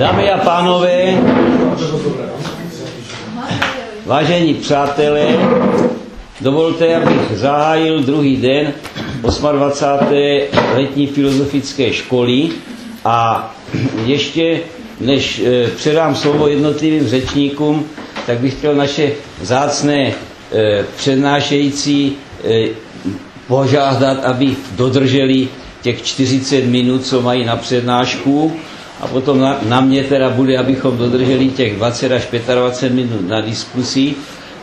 Dámy a pánové, vážení přátelé, dovolte, abych zahájil druhý den 28. letní filozofické školy a ještě než eh, předám slovo jednotlivým řečníkům, tak bych chtěl naše zácné eh, přednášející eh, požádat, aby dodrželi těch 40 minut, co mají na přednášku a potom na, na mě teda bude, abychom dodrželi těch 20 až 25 minut na diskusi.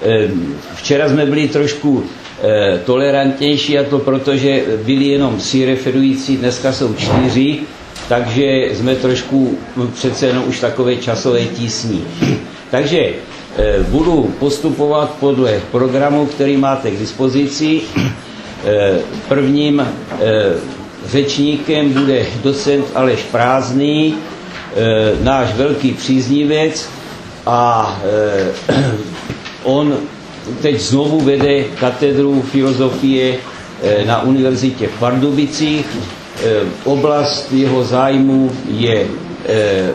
Ehm, včera jsme byli trošku eh, tolerantnější a to proto, že byli jenom tři referující, dneska jsou čtyři, takže jsme trošku přece jenom už takové časové tísní. takže eh, budu postupovat podle programu, který máte k dispozici. Eh, prvním řečníkem bude docent Aleš Prázdný, e, náš velký příznivec a e, on teď znovu vede katedru filozofie e, na univerzitě v Pardubicích. Oblast jeho zájmu je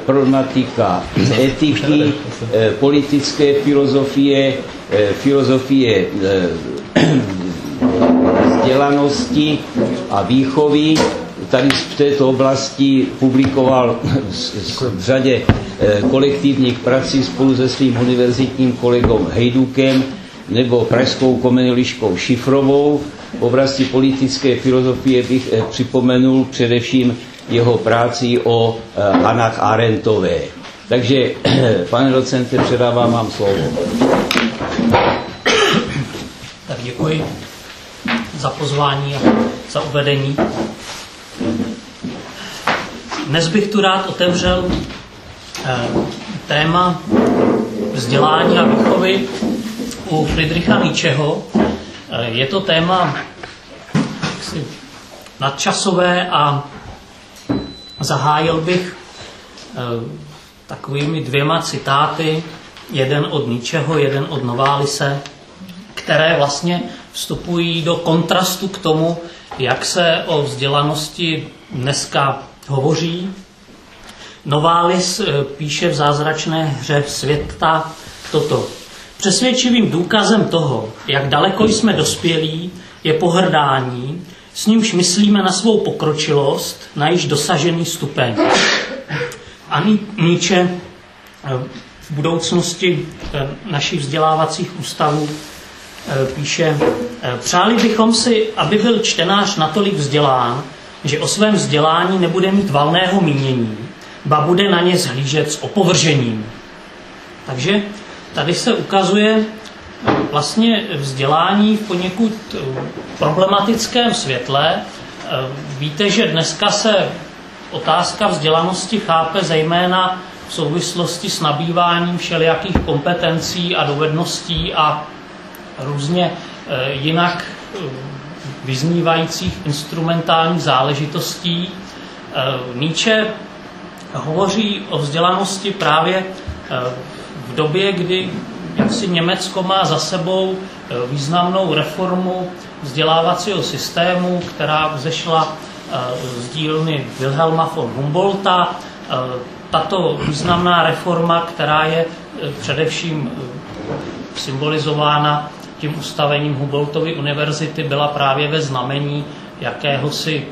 problematika etiky, politické filozofie, filozofie vzdělanosti a výchovy. Tady v této oblasti publikoval v řadě eh, kolektivních prací spolu se svým univerzitním kolegou Hejdukem nebo pražskou komeniliškou Šifrovou. V oblasti politické filozofie bych eh, připomenul především jeho práci o eh, Arentové. Takže, pane docente, předávám vám slovo. Tak děkuji za pozvání a za uvedení. Dnes bych tu rád otevřel eh, téma vzdělání a výchovy u Friedricha Nietzscheho. Eh, je to téma jaksi, nadčasové a zahájil bych eh, takovými dvěma citáty, jeden od Nietzscheho, jeden od Noválise, které vlastně vstupují do kontrastu k tomu, jak se o vzdělanosti dneska hovoří. Novális eh, píše v zázračné hře světa toto. Přesvědčivým důkazem toho, jak daleko jsme dospělí, je pohrdání, s nímž myslíme na svou pokročilost, na již dosažený stupeň. A Nietzsche eh, v budoucnosti eh, našich vzdělávacích ústavů píše, eh, přáli bychom si, aby byl čtenář natolik vzdělán, že o svém vzdělání nebude mít valného mínění, ba bude na ně zhlížet s opovržením. Takže tady se ukazuje eh, vlastně vzdělání v poněkud problematickém světle. Víte, že dneska se otázka vzdělanosti chápe zejména v souvislosti s nabýváním všelijakých kompetencí a dovedností a různě eh, jinak eh, vyznívajících instrumentálních záležitostí. Eh, Nietzsche hovoří o vzdělanosti právě v době, kdy jaksi Německo má za sebou významnou reformu vzdělávacího systému, která vzešla z dílny Wilhelma von Humboldta. Tato významná reforma, která je především symbolizována tím ustavením Humboldtovy univerzity byla právě ve znamení jakéhosi,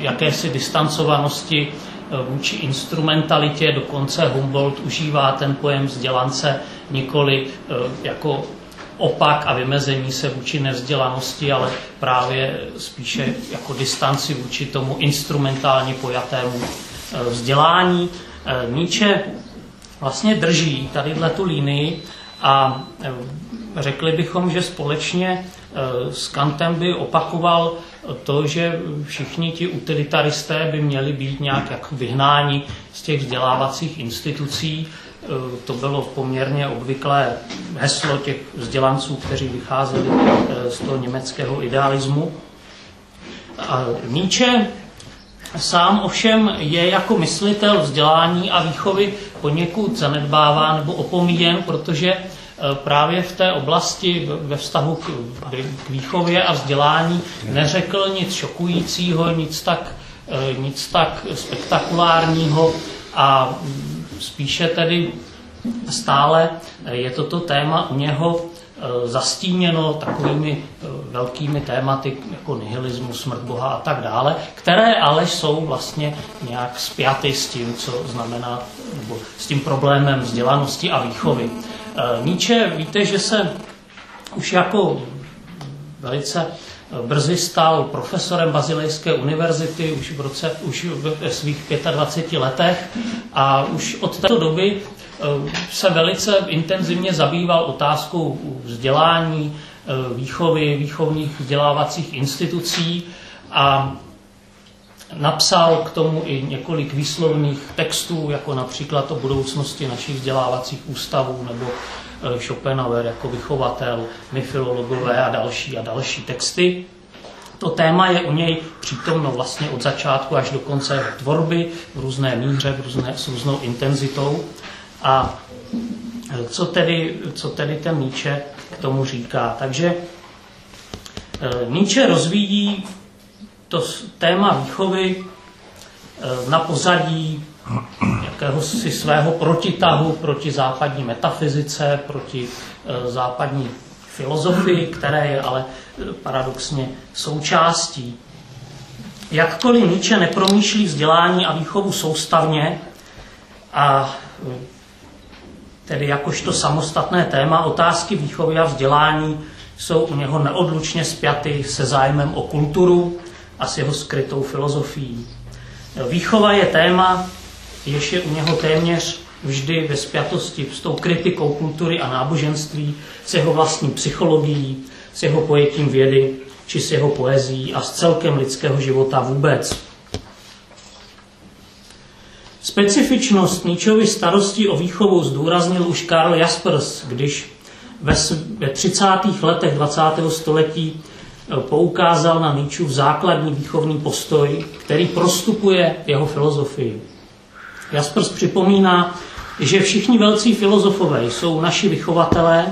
jakési distancovanosti eh, vůči instrumentalitě, dokonce Humboldt užívá ten pojem vzdělance nikoli eh, jako opak a vymezení se vůči nevzdělanosti, ale právě spíše jako distanci vůči tomu instrumentálně pojatému eh, vzdělání. Nietzsche vlastně drží tady tu línii a řekli bychom, že společně eh, s Kantem by opakoval to, že všichni ti utilitaristé by měli být nějak jak vyhnáni z těch vzdělávacích institucí. Eh, to bylo poměrně obvyklé heslo těch vzdělanců, kteří vycházeli eh, z toho německého idealismu. A Nietzsche sám ovšem je jako myslitel vzdělání a výchovy poněkud zanedbáván nebo opomíjen, protože právě v té oblasti ve vztahu k, výchově a vzdělání neřekl nic šokujícího, nic tak, eh, nic tak spektakulárního a spíše tedy stále je toto téma u něho Eh, zastíněno takovými eh, velkými tématy jako nihilismus, smrt Boha a tak dále, které ale jsou vlastně nějak spjaty s tím, co znamená, nebo s tím problémem vzdělanosti a výchovy. Eh, Nietzsche, víte, že se už jako velice brzy stal profesorem Bazilejské univerzity už v roce, už ve svých 25 letech a už od této doby Eh, se velice intenzivně zabýval otázkou vzdělání, eh, výchovy, výchovních vzdělávacích institucí a napsal k tomu i několik výslovných textů, jako například o budoucnosti našich vzdělávacích ústavů nebo eh, Schopenhauer jako vychovatel, my filologové a další a další texty. To téma je u něj přítomno vlastně od začátku až do konce tvorby v různé míře, v různé, s různou intenzitou. A co tedy, co tedy ten Nietzsche k tomu říká? Takže eh, Nietzsche rozvíjí to téma výchovy eh, na pozadí jakéhosi svého protitahu proti západní metafyzice, proti eh, západní filozofii, které je ale paradoxně součástí. Jakkoliv Nietzsche nepromýšlí vzdělání a výchovu soustavně a tedy jakožto samostatné téma otázky výchovy a vzdělání jsou u něho neodlučně spjaty se zájmem o kulturu a s jeho skrytou filozofií. Výchova je téma, jež je u něho téměř vždy ve spjatosti s tou kritikou kultury a náboženství, s jeho vlastní psychologií, s jeho pojetím vědy, či s jeho poezí a s celkem lidského života vůbec. Specifičnost Nietzschovy starosti o výchovu zdůraznil už Karl Jaspers, když ve 30. letech 20. století poukázal na Nietzschův základní výchovný postoj, který prostupuje jeho filozofii. Jaspers připomíná, že všichni velcí filozofové jsou naši vychovatelé,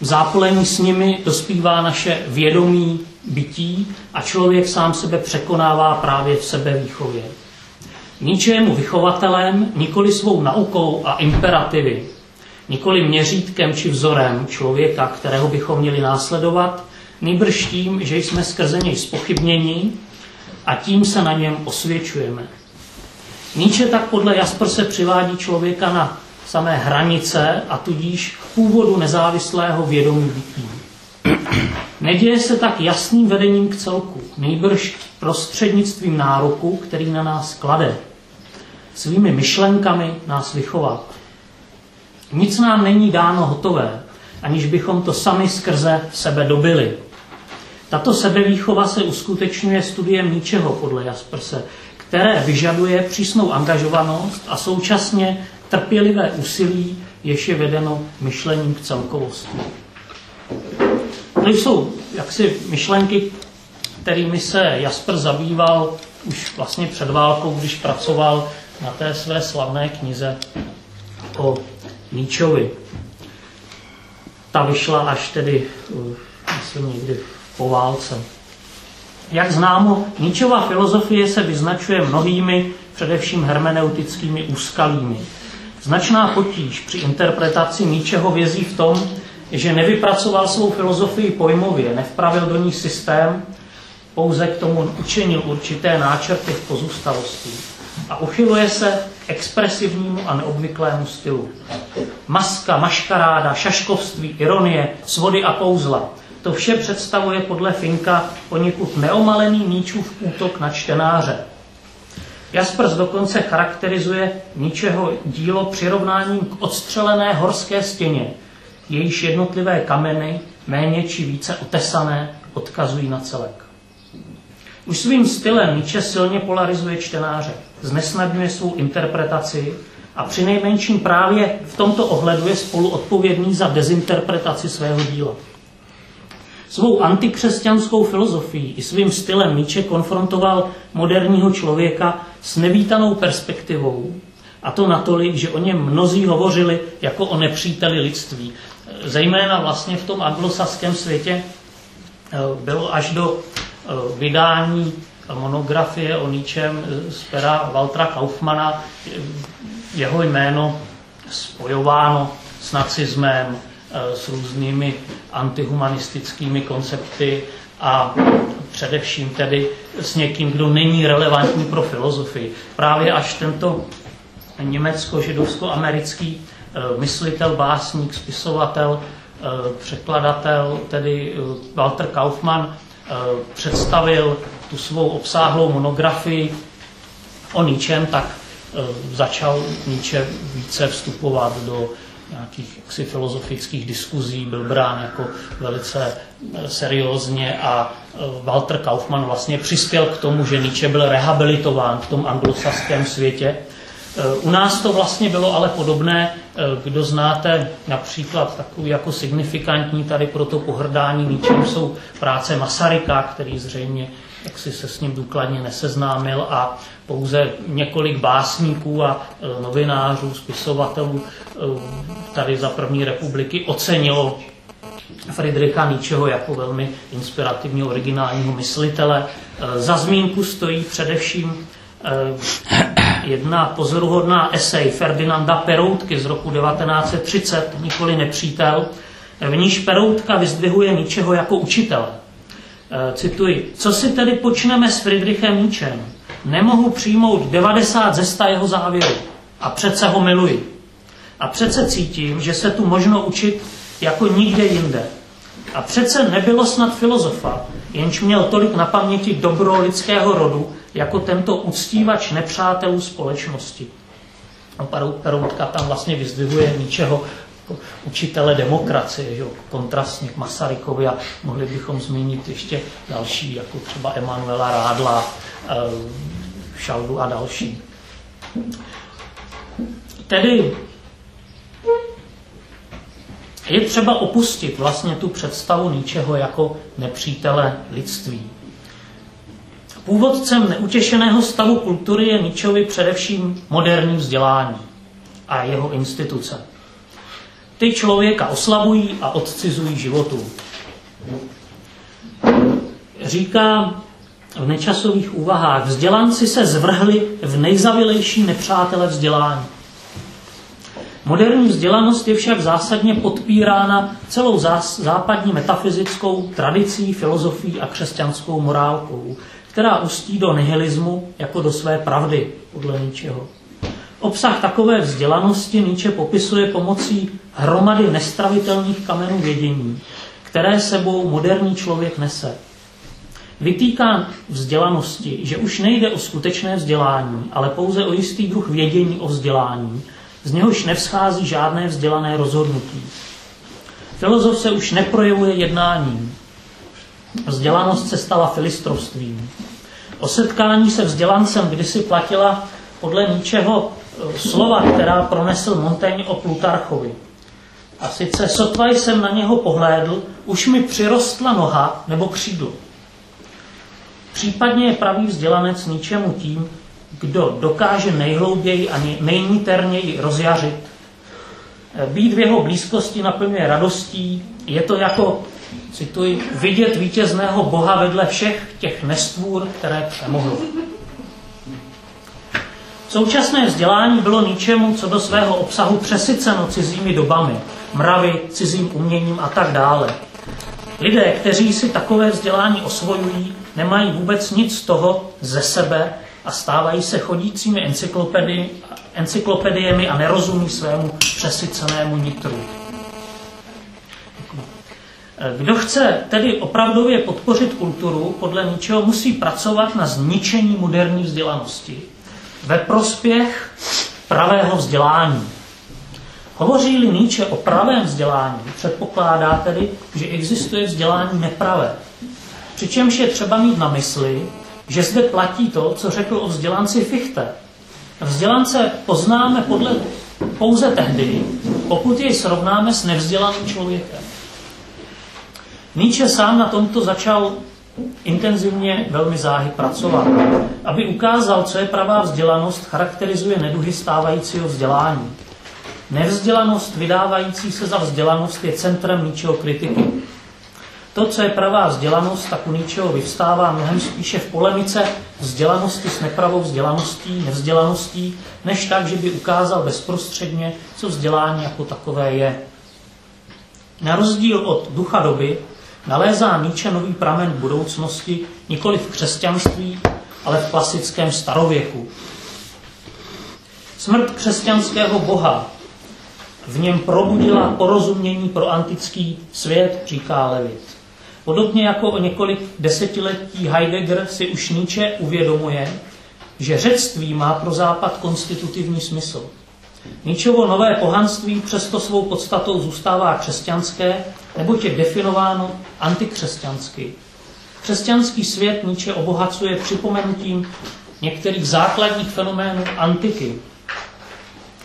v zápolení s nimi dospívá naše vědomí bytí a člověk sám sebe překonává právě v sebevýchově ničému vychovatelem, nikoli svou naukou a imperativy, nikoli měřítkem či vzorem člověka, kterého bychom měli následovat, nýbrž tím, že jsme skrze něj spochybněni a tím se na něm osvědčujeme. Nietzsche tak podle Jasperse přivádí člověka na samé hranice a tudíž k původu nezávislého vědomí bytí. Neděje se tak jasným vedením k celku, nejbrž prostřednictvím nároku, který na nás klade. Svými myšlenkami nás vychovat. Nic nám není dáno hotové, aniž bychom to sami skrze sebe dobili. Tato sebevýchova se uskutečňuje studiem ničeho podle Jasperse, které vyžaduje přísnou angažovanost a současně trpělivé úsilí, jež je vedeno myšlením k celkovosti. To jsou jaksi myšlenky, kterými se Jasper zabýval už vlastně před válkou, když pracoval na té své slavné knize o Níčovi. Ta vyšla až tedy, myslím, někdy po válce. Jak známo, Níčova filozofie se vyznačuje mnohými, především hermeneutickými úskalími. Značná potíž při interpretaci Níčeho vězí v tom, že nevypracoval svou filozofii pojmově, nevpravil do ní systém, pouze k tomu učinil určité náčrty v pozůstalosti a uchyluje se expresivnímu a neobvyklému stylu. Maska, maškaráda, šaškovství, ironie, svody a kouzla. To vše představuje podle Finka poněkud neomalený Níčův útok na čtenáře. Jaspers dokonce charakterizuje ničeho dílo přirovnáním k odstřelené horské stěně, jejíž jednotlivé kameny, méně či více otesané, odkazují na celek. Už svým stylem Nietzsche silně polarizuje čtenáře, znesnadňuje svou interpretaci a při nejmenším právě v tomto ohledu je spolu odpovědný za dezinterpretaci svého díla. Svou antikřesťanskou filozofií i svým stylem Nietzsche konfrontoval moderního člověka s nevítanou perspektivou, a to natolik, že o něm mnozí hovořili jako o nepříteli lidství. Zejména vlastně v tom anglosaském světě eh, bylo až do eh, vydání monografie o ničem z pera Waltra Kaufmana jeho jméno spojováno s nacismem, eh, s různými antihumanistickými koncepty a především tedy s někým, kdo není relevantní pro filozofii. Právě až tento německo-židovsko-americký eh, myslitel, básník, spisovatel, eh, překladatel, tedy Walter Kaufmann, představil tu svou obsáhlou monografii o ničem, tak začal Nietzsche více vstupovat do nějakých jaksi filozofických diskuzí, byl brán jako velice eh, seriózně a eh, Walter Kaufmann vlastně přispěl k tomu, že Nietzsche byl rehabilitován v tom anglosaském světě. U nás to vlastně bylo ale podobné, kdo znáte například takový jako signifikantní tady pro to pohrdání Nietzschem jsou práce Masaryka, který zřejmě jak si se s ním důkladně neseznámil a pouze několik básníků a e, novinářů, spisovatelů e, tady za první republiky ocenilo Friedricha Nietzscheho jako velmi inspirativního, originálního myslitele. E, za zmínku stojí především jedna pozoruhodná esej Ferdinanda Peroutky z roku 1930, nikoli nepřítel, v níž Peroutka vyzdvihuje Nietzscheho jako učitele. Cituji, co si tedy počneme s Friedrichem Nietzschem? nemohu přijmout 90 ze 100 jeho závěrů a přece ho miluji. A přece cítím, že se tu možno učit jako nikde jinde. A přece nebylo snad filozofa, jenž měl tolik na paměti dobro lidského rodu, jako tento uctívač nepřátelů společnosti. A Peroutka tam vlastně vyzdvihuje ničeho učitele demokracie, že? kontrastně k Masarykovi a mohli bychom zmínit ještě další, jako třeba Emanuela Rádla, eh, Šaldu a další. Tedy je třeba opustit vlastně tu představu ničeho jako nepřítele lidství. Původcem neutěšeného stavu kultury je Ničovi především moderní vzdělání a jeho instituce. Ty člověka oslabují a odcizují životu. Říká v nečasových úvahách vzdělanci se zvrhli v nejzavilejší nepřátele vzdělání. Moderní vzdělanost je však zásadně podpírána celou západní metafyzickou tradicí, filozofií a křesťanskou morálkou, která ustí do nihilismu jako do své pravdy, podle ničeho. Obsah takové vzdělanosti Nietzsche popisuje pomocí hromady nestravitelných kamenů vědění, které sebou moderní člověk nese. Vytýká vzdělanosti, že už nejde o skutečné vzdělání, ale pouze o jistý druh vědění o vzdělání, z něhož nevzchází žádné vzdělané rozhodnutí. Filozof se už neprojevuje jednáním. Vzdělanost se stala filistrovstvím. O setkání se vzdělancem kdysi platila podle ničeho eh, slova, která pronesl Montaigne o Plutarchovi. A sice sotva jsem na něho pohlédl, už mi přirostla noha nebo křídlo. Případně je pravý vzdělanec ničemu tím, kdo dokáže nejhlouběji a nejniterněji rozjařit. Být v jeho blízkosti naplňuje radostí, je to jako, cituji, vidět vítězného Boha vedle všech těch nestvůr, které přemohlo. Současné vzdělání bylo ničemu, co do svého obsahu přesyceno cizími dobami, mravy, cizím uměním a tak dále. Lidé, kteří si takové vzdělání osvojují, nemají vůbec nic z toho ze sebe a stávají se chodícími encyklopedii, encyklopediemi a nerozumí svému přesycenému nitru. Kdo chce tedy opravdově podpořit kulturu, podle ničeho musí pracovat na zničení moderní vzdělanosti ve prospěch pravého vzdělání. Hovoří-li Nietzsche o pravém vzdělání, předpokládá tedy, že existuje vzdělání nepravé. Přičemž je třeba mít na mysli, že zde platí to, co řekl o vzdělanci Fichte. Vzdělance poznáme podle, pouze tehdy, pokud jej srovnáme s nevzdělaným člověkem. Nietzsche sám na tomto začal intenzivně velmi záhy pracovat. Aby ukázal, co je pravá vzdělanost, charakterizuje neduhy stávajícího vzdělání. Nevzdělanost vydávající se za vzdělanost je centrem ničeho kritiky. To, co je pravá vzdělanost, tak u ničeho vyvstává mnohem spíše v polemice vzdělanosti s nepravou vzdělaností, nevzdělaností, než tak, že by ukázal bezprostředně, co vzdělání jako takové je. Na rozdíl od ducha doby nalézá Nietzsche nový pramen budoucnosti nikoli v křesťanství, ale v klasickém starověku. Smrt křesťanského boha v něm probudila porozumění pro antický svět, říká Levit. Podobně jako o několik desetiletí Heidegger si už Nietzsche uvědomuje, že řectví má pro západ konstitutivní smysl. Nietzschevo nové pohanství přesto svou podstatou zůstává křesťanské, neboť je definováno antikřesťansky. Křesťanský svět Nietzsche obohacuje připomenutím některých základních fenoménů antiky.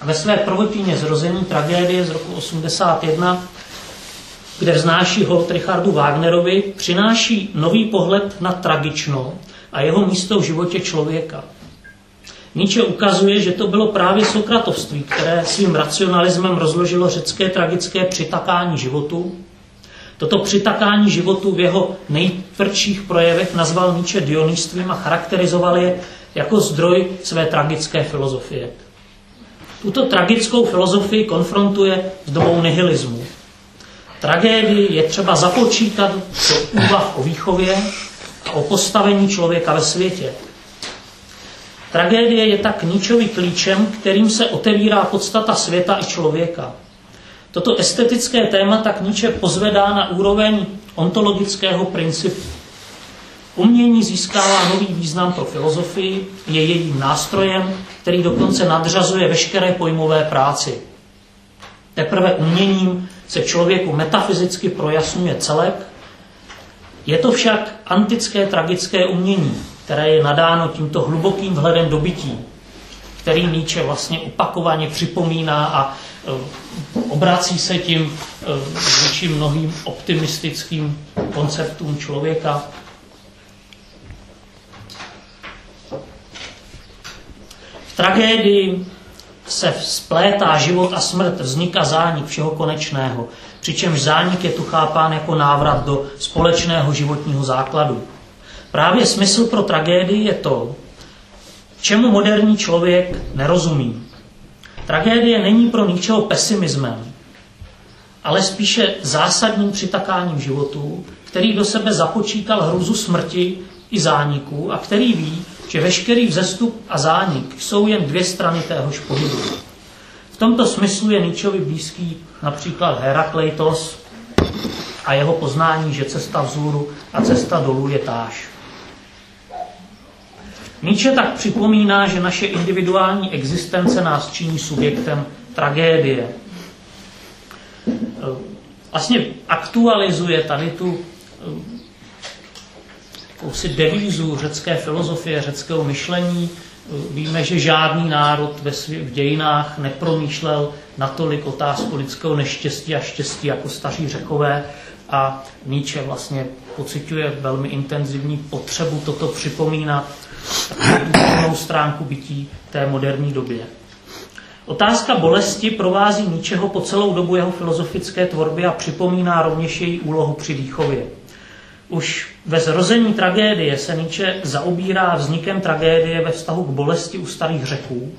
Ve své prvotíně zrození tragédie z roku 81 kde vznáší hold Richardu Wagnerovi, přináší nový pohled na tragično a jeho místo v životě člověka. Nietzsche ukazuje, že to bylo právě sokratovství, které svým racionalismem rozložilo řecké tragické přitakání životu. Toto přitakání životu v jeho nejtvrdších projevech nazval Nietzsche dionýstvím a charakterizoval je jako zdroj své tragické filozofie. Tuto tragickou filozofii konfrontuje s dobou nihilismu. Tragédii je třeba započítat do úvah o výchově a o postavení člověka ve světě. Tragédie je tak ničový klíčem, kterým se otevírá podstata světa i člověka. Toto estetické téma tak Nietzsche pozvedá na úroveň ontologického principu. Umění získává nový význam pro filozofii, je jejím nástrojem, který dokonce nadřazuje veškeré pojmové práci. Teprve uměním se člověku metafyzicky projasňuje celek. Je to však antické tragické umění, které je nadáno tímto hlubokým vhledem do bytí, který Nietzsche vlastně opakovaně připomíná a e, obrací se tím e, vůči mnohým optimistickým konceptům člověka. V tragédii se splétá život a smrt, vzniká zánik všeho konečného, přičemž zánik je tu chápán jako návrat do společného životního základu. Právě smysl pro tragédii je to, čemu moderní člověk nerozumí. Tragédie není pro ničeho pesimismem, ale spíše zásadním přitakáním životu, který do sebe započítal hruzu smrti i zániku a který ví, že veškerý vzestup a zánik jsou jen dvě strany téhož pohybu. V tomto smyslu je Nietzschevi blízký například Herakleitos a jeho poznání, že cesta vzhůru a cesta dolů je táž. Nietzsche tak připomíná, že naše individuální existence nás činí subjektem tragédie. Vlastně aktualizuje tady tu jakousi devízu řecké filozofie, řeckého myšlení. Víme, že žádný národ ve svě- v dějinách nepromýšlel natolik otázku lidského neštěstí a štěstí jako staří řekové a Nietzsche vlastně pociťuje velmi intenzivní potřebu toto připomínat, stránku bytí té moderní době. Otázka bolesti provází Nietzscheho po celou dobu jeho filozofické tvorby a připomíná rovněž její úlohu při výchově. Už ve zrození tragédie se Nietzsche zaobírá vznikem tragédie ve vztahu k bolesti u starých řeků.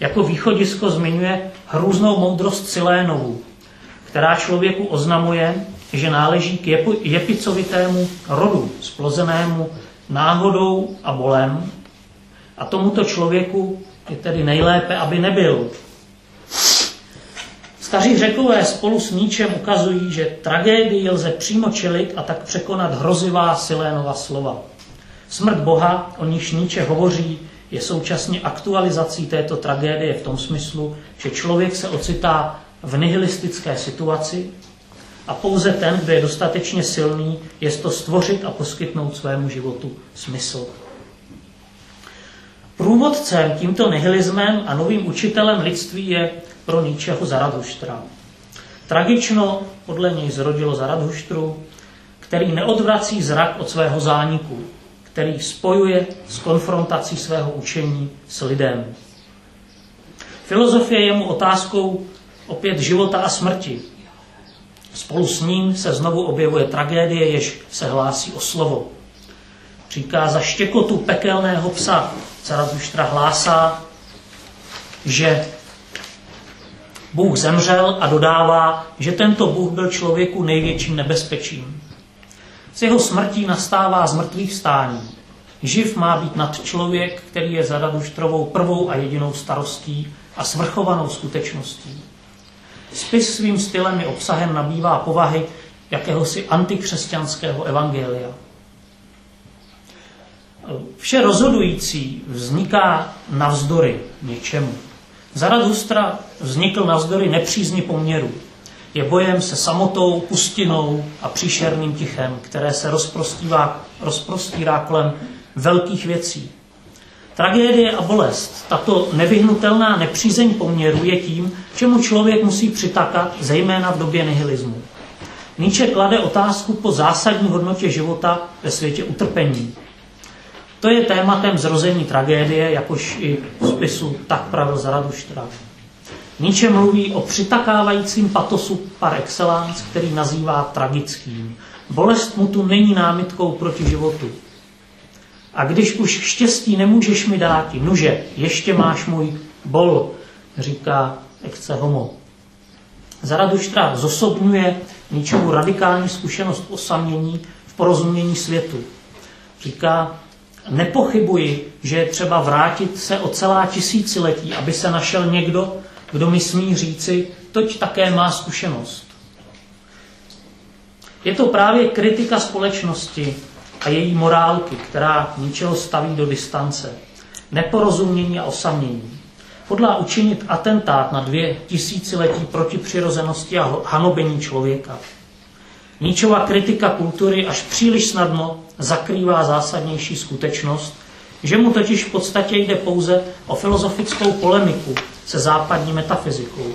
Jako východisko zmiňuje hrůznou moudrost Silénovu, která člověku oznamuje, že náleží k jepicovitému rodu, splozenému náhodou a bolem. A tomuto člověku je tedy nejlépe, aby nebyl, Staří řekové spolu s Níčem ukazují, že tragédii lze přímo čelit a tak překonat hrozivá Silénova slova. Smrt Boha, o níž Níče hovoří, je současně aktualizací této tragédie v tom smyslu, že člověk se ocitá v nihilistické situaci a pouze ten, kdo je dostatečně silný, je to stvořit a poskytnout svému životu smysl. Průvodcem tímto nihilismem a novým učitelem lidství je pro Nietzscheho Zaradhuštra. Tragično podle něj zrodilo Zaradhuštru, který neodvrací zrak od svého zániku, který spojuje s konfrontací svého učení s lidem. Filozofie je mu otázkou opět života a smrti. Spolu s ním se znovu objevuje tragédie, jež se hlásí o slovo. Říká, za štěkotu pekelného psa Zarathustra hlásá, že Bůh zemřel a dodává, že tento Bůh byl člověku největším nebezpečím. S jeho smrtí nastává zmrtvých stání. Živ má být nad člověk, který je Zaraduštrovou prvou a jedinou starostí a svrchovanou skutečností. Spis svým stylem i obsahem nabývá povahy jakéhosi antikřesťanského evangelia. Vše rozhodující vzniká navzdory něčemu. Zarathustra vznikl navzdory nepřízni poměru. Je bojem se samotou, pustinou a příšerným tichem, které se rozprostírá kolem velkých věcí. Tragédie a bolest, tato nevyhnutelná nepřízeň poměru je tím, čemu člověk musí přitakat, zejména v době nihilismu. Nietzsche klade otázku po zásadní hodnotě života ve světě utrpení. To je tématem zrození tragédie, jakož i spisu Tak pravil Zaraduštra. Nietzsche mluví o přitakávajícím patosu par excellence, který nazývá tragickým. Bolest mu tu není námitkou proti životu. A když už štěstí nemůžeš mi dát, nuže, ještě máš můj bol, říká Ecce Homo. Zaraduštra zosobňuje ničemu radikální zkušenost osamění v porozumění světu. Říká, nepochybuji, že je třeba vrátit se o celá tisíciletí, aby se našel někdo, kdo mi smí říci, toť také má zkušenost. Je to právě kritika společnosti a její morálky, která ničeho staví do distance. Neporozumění a osamění. Hodlá učinit atentát na dvě tisíciletí proti přirozenosti a hanobení člověka. Níčová kritika kultury až příliš snadno zakrývá zásadnější skutečnost, že mu totiž v podstatě jde pouze o filozofickou polemiku se západní metafyzikou.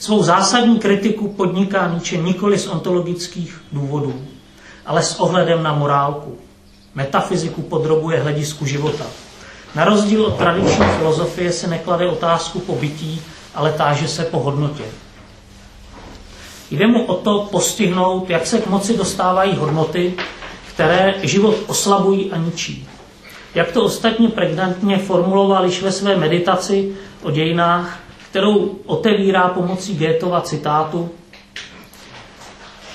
Svou zásadní kritiku podniká Nietzsche nikoli z ontologických důvodů, ale s ohledem na morálku. Metafyziku podrobuje hledisku života. Na rozdíl od tradiční filozofie se neklade otázku po bytí, ale táže se po hodnotě. Jde mu o to postihnout, jak se k moci dostávají hodnoty, které život oslabují a ničí. Jak to ostatně pregnantně formuloval již ve své meditaci o dějinách, kterou otevírá pomocí Goethova citátu.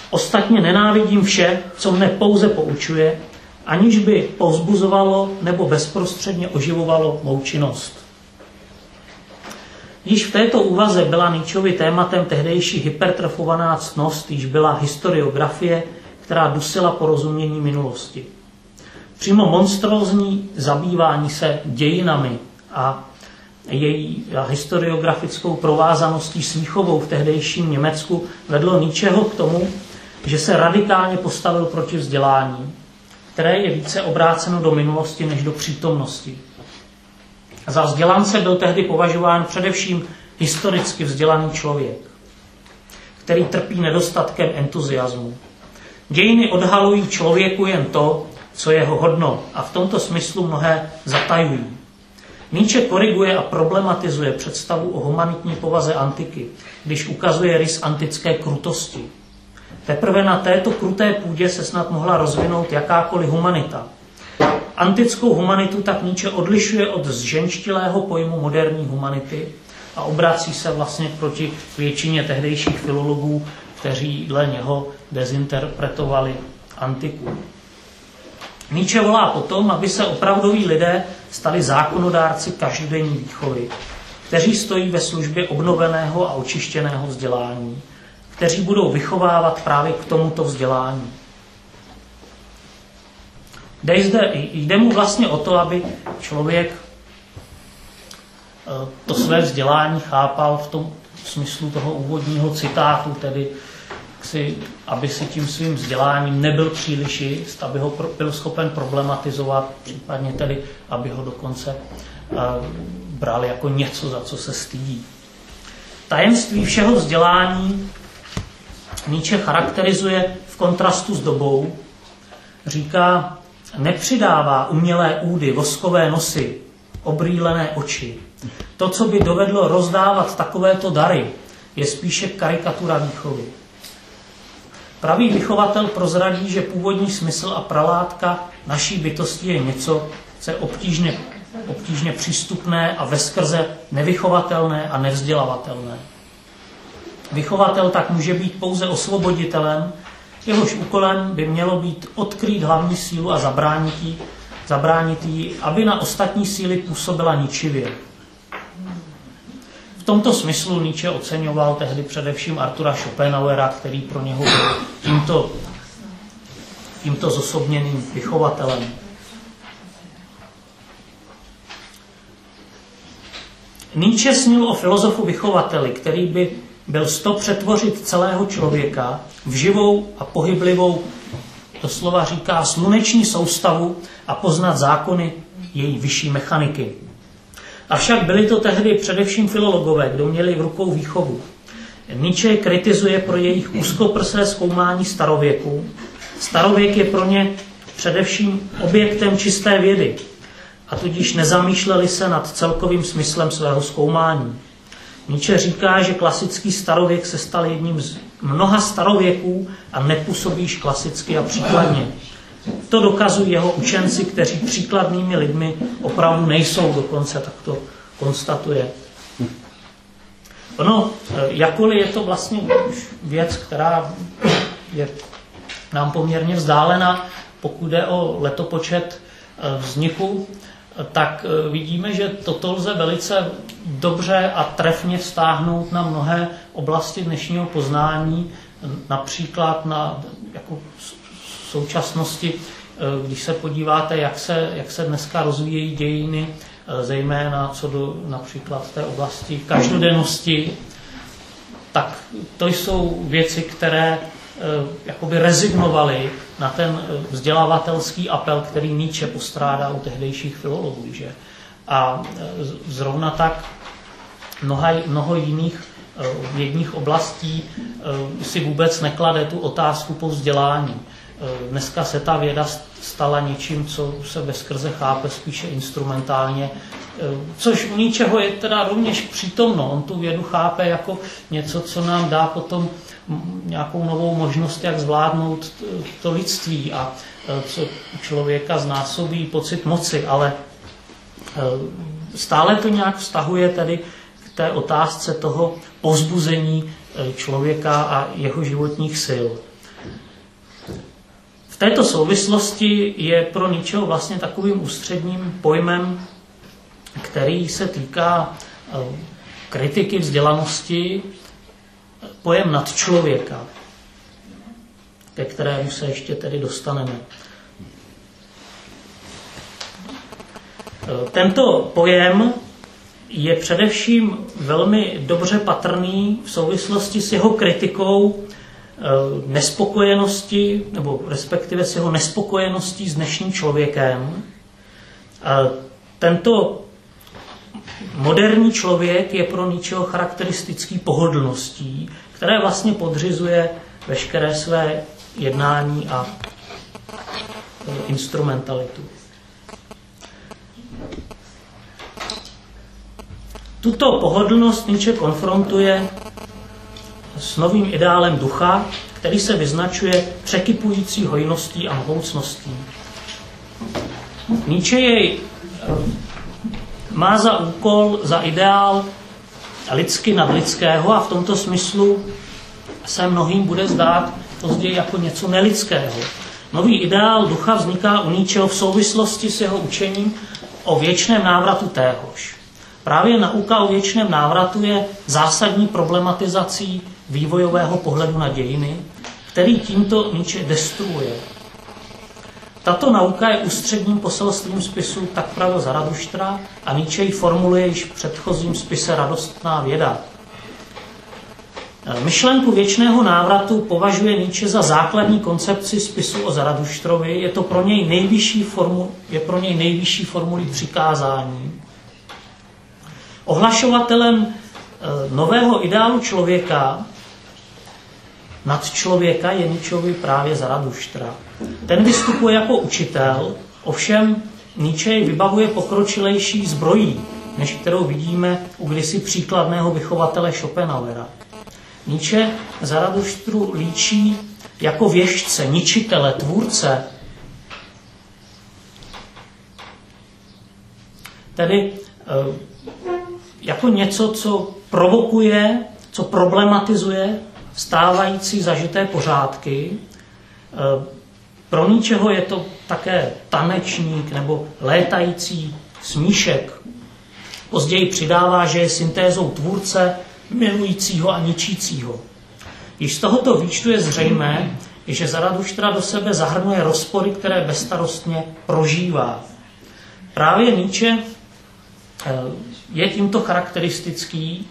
Ostatně nenávidím vše, co mne pouze poučuje, aniž by povzbuzovalo nebo bezprostředně oživovalo mou činnost. Již v této úvaze byla Nietzscheovi tématem tehdejší hypertrofovaná ctnost, již byla historiografie, která dusila porozumění minulosti. Přímo monstrózní zabývání se dějinami a její historiografickou provázaností s výchovou v tehdejším Německu vedlo Nietzscheho k tomu, že se radikálně postavil proti vzdělání, které je více obráceno do minulosti než do přítomnosti. Za vzdělance byl tehdy považován především historicky vzdělaný člověk, který trpí nedostatkem entuziasmu. Dějiny odhalují člověku jen to, co je jeho hodno a v tomto smyslu mnohé zatajují. Nietzsche koriguje a problematizuje představu o humanitní povaze antiky, když ukazuje rys antické krutosti. Teprve na této kruté půdě se snad mohla rozvinout jakákoliv humanita. Antickou humanitu tak Nietzsche odlišuje od zženštilého pojmu moderní humanity a obrací se vlastně proti většině tehdejších filologů, kteří dle něho dezinterpretovali antiku. Nietzsche volá potom, aby se opravdoví lidé stali zákonodárci každodenní výchovy, kteří stojí ve službě obnoveného a očištěného vzdělání, kteří budou vychovávat právě k tomuto vzdělání. Jde, jde mu vlastně o to, aby člověk eh, to své vzdělání chápal v tom smyslu toho úvodního citátu, tedy si, aby si tím svým vzděláním nebyl příliš jist, aby ho byl schopen problematizovat, případně tedy, aby ho dokonce uh, bral jako něco, za co se stydí. Tajemství všeho vzdělání Nietzsche charakterizuje v kontrastu s dobou. Říká, nepřidává umělé údy, voskové nosy, obrýlené oči. To, co by dovedlo rozdávat takovéto dary, je spíše karikatura výchovy. Pravý vychovatel prozradí, že původní smysl a pralátka naší bytosti je něco, co je obtížně, obtížně přístupné a veskrze nevychovatelné a nevzdělavatelné. Vychovatel tak může být pouze osvoboditelem, jehož úkolem by mělo být odkrýt hlavní sílu a zabránit zabránit jí, aby na ostatní síly působila ničivě. Tomto smyslu Nietzsche oceňoval tehdy především Artura Schopenhauera, který pro něho byl tímto, tímto zosobněným vychovatelem. Nietzsche snil o filozofu vychovateli, který by byl sto přetvořit celého člověka v živou a pohyblivou, slova říká, sluneční soustavu a poznat zákony její vyšší mechaniky. Avšak byli to tehdy především filologové, kdo měli v rukou výchovu. Nietzsche kritizuje pro jejich úzkoprsé zkoumání starověku. Starověk je pro ně především objektem čisté vědy a tudíž nezamýšleli se nad celkovým smyslem svého zkoumání. Nietzsche říká, že klasický starověk se stal jedním z mnoha starověků a nepůsobíš klasicky a příkladně. To dokazují jeho učenci, kteří příkladnými lidmi opravdu nejsou, dokonce tak to konstatuje. Ono, jakkoliv je to vlastně věc, která je nám poměrně vzdálena, pokud jde o letopočet eh, vzniku, tak eh, vidíme, že toto lze velice dobře a trefně vztáhnout na mnohé oblasti dnešního poznání, například na jako současnosti, eh, když se podíváte, jak se, jak se dneska rozvíjejí dějiny, eh, zejména co do například té oblasti každodennosti, tak to jsou věci, které eh, jakoby rezignovaly na ten vzdělávatelský apel, který Nietzsche postrádá u tehdejších filologů. Že? A zrovna tak mnoha, mnoho jiných jedních oblastí si vůbec neklade tu otázku po vzdělání. Eh, dneska se ta věda stala něčím, co se ve skrze chápe spíše instrumentálně, eh, což u ničeho je teda rovněž přítomno. On tu vědu chápe jako něco, co nám dá potom nějakou novou možnost, jak zvládnout to lidství a eh, co člověka znásobí pocit moci, ale stále to nějak vztahuje tedy k té otázce toho pozbuzení člověka a jeho životních sil. Této souvislosti je pro ničeho vlastně takovým ústředním pojmem, který se týká eh, kritiky vzdělanosti, pojem nadčlověka, ke kterému se ještě tedy dostaneme. Eh, tento pojem je především velmi dobře patrný v souvislosti s jeho kritikou nespokojenosti, nebo respektive s jeho nespokojeností s dnešním člověkem. Tento moderní člověk je pro ničeho charakteristický pohodlností, které vlastně podřizuje veškeré své jednání a eh, instrumentalitu. Tuto pohodlnost Nietzsche konfrontuje s novým ideálem ducha, který se vyznačuje překypující hojností a mohoucností. Nietzsche jej eh, má za úkol, za ideál lidsky nadlidského a v tomto smyslu se mnohým bude zdát později jako něco nelidského. Nový ideál ducha vzniká u Nietzscheho v souvislosti s jeho učením o věčném návratu téhož. Právě nauka o věčném návratu je zásadní problematizací vývojového pohledu na dějiny, který tímto Nietzsche destruuje. Tato nauka je ústředním poselstvím spisu Tak pravo Zaraduštra a Nietzsche ji formuluje již v předchozím spise Radostná věda. Myšlenku věčného návratu považuje Nietzsche za základní koncepci spisu o Zaraduštrovi. Je to pro něj nejvyšší, formu, je pro něj nejvyšší formulí přikázání. Ohlašovatelem eh, nového ideálu člověka nad člověka je Nietzscheovi právě Zaraduštra. Ten vystupuje jako učitel, ovšem Nietzsche vybavuje pokročilejší zbrojí, než kterou vidíme u kdysi příkladného vychovatele Schopenhauera. Nietzsche Zaraduštru líčí jako věžce, ničitele, tvůrce. Tedy eh, jako něco, co provokuje, co problematizuje stávající zažité pořádky. Eh, pro ničeho je to také tanečník nebo létající smíšek. Později přidává, že je syntézou tvůrce, milujícího a ničícího. Již z tohoto výčtu je zřejmé, že Zaraduštra do sebe zahrnuje rozpory, které bezstarostně prožívá. Právě Nietzsche eh, je tímto charakteristický,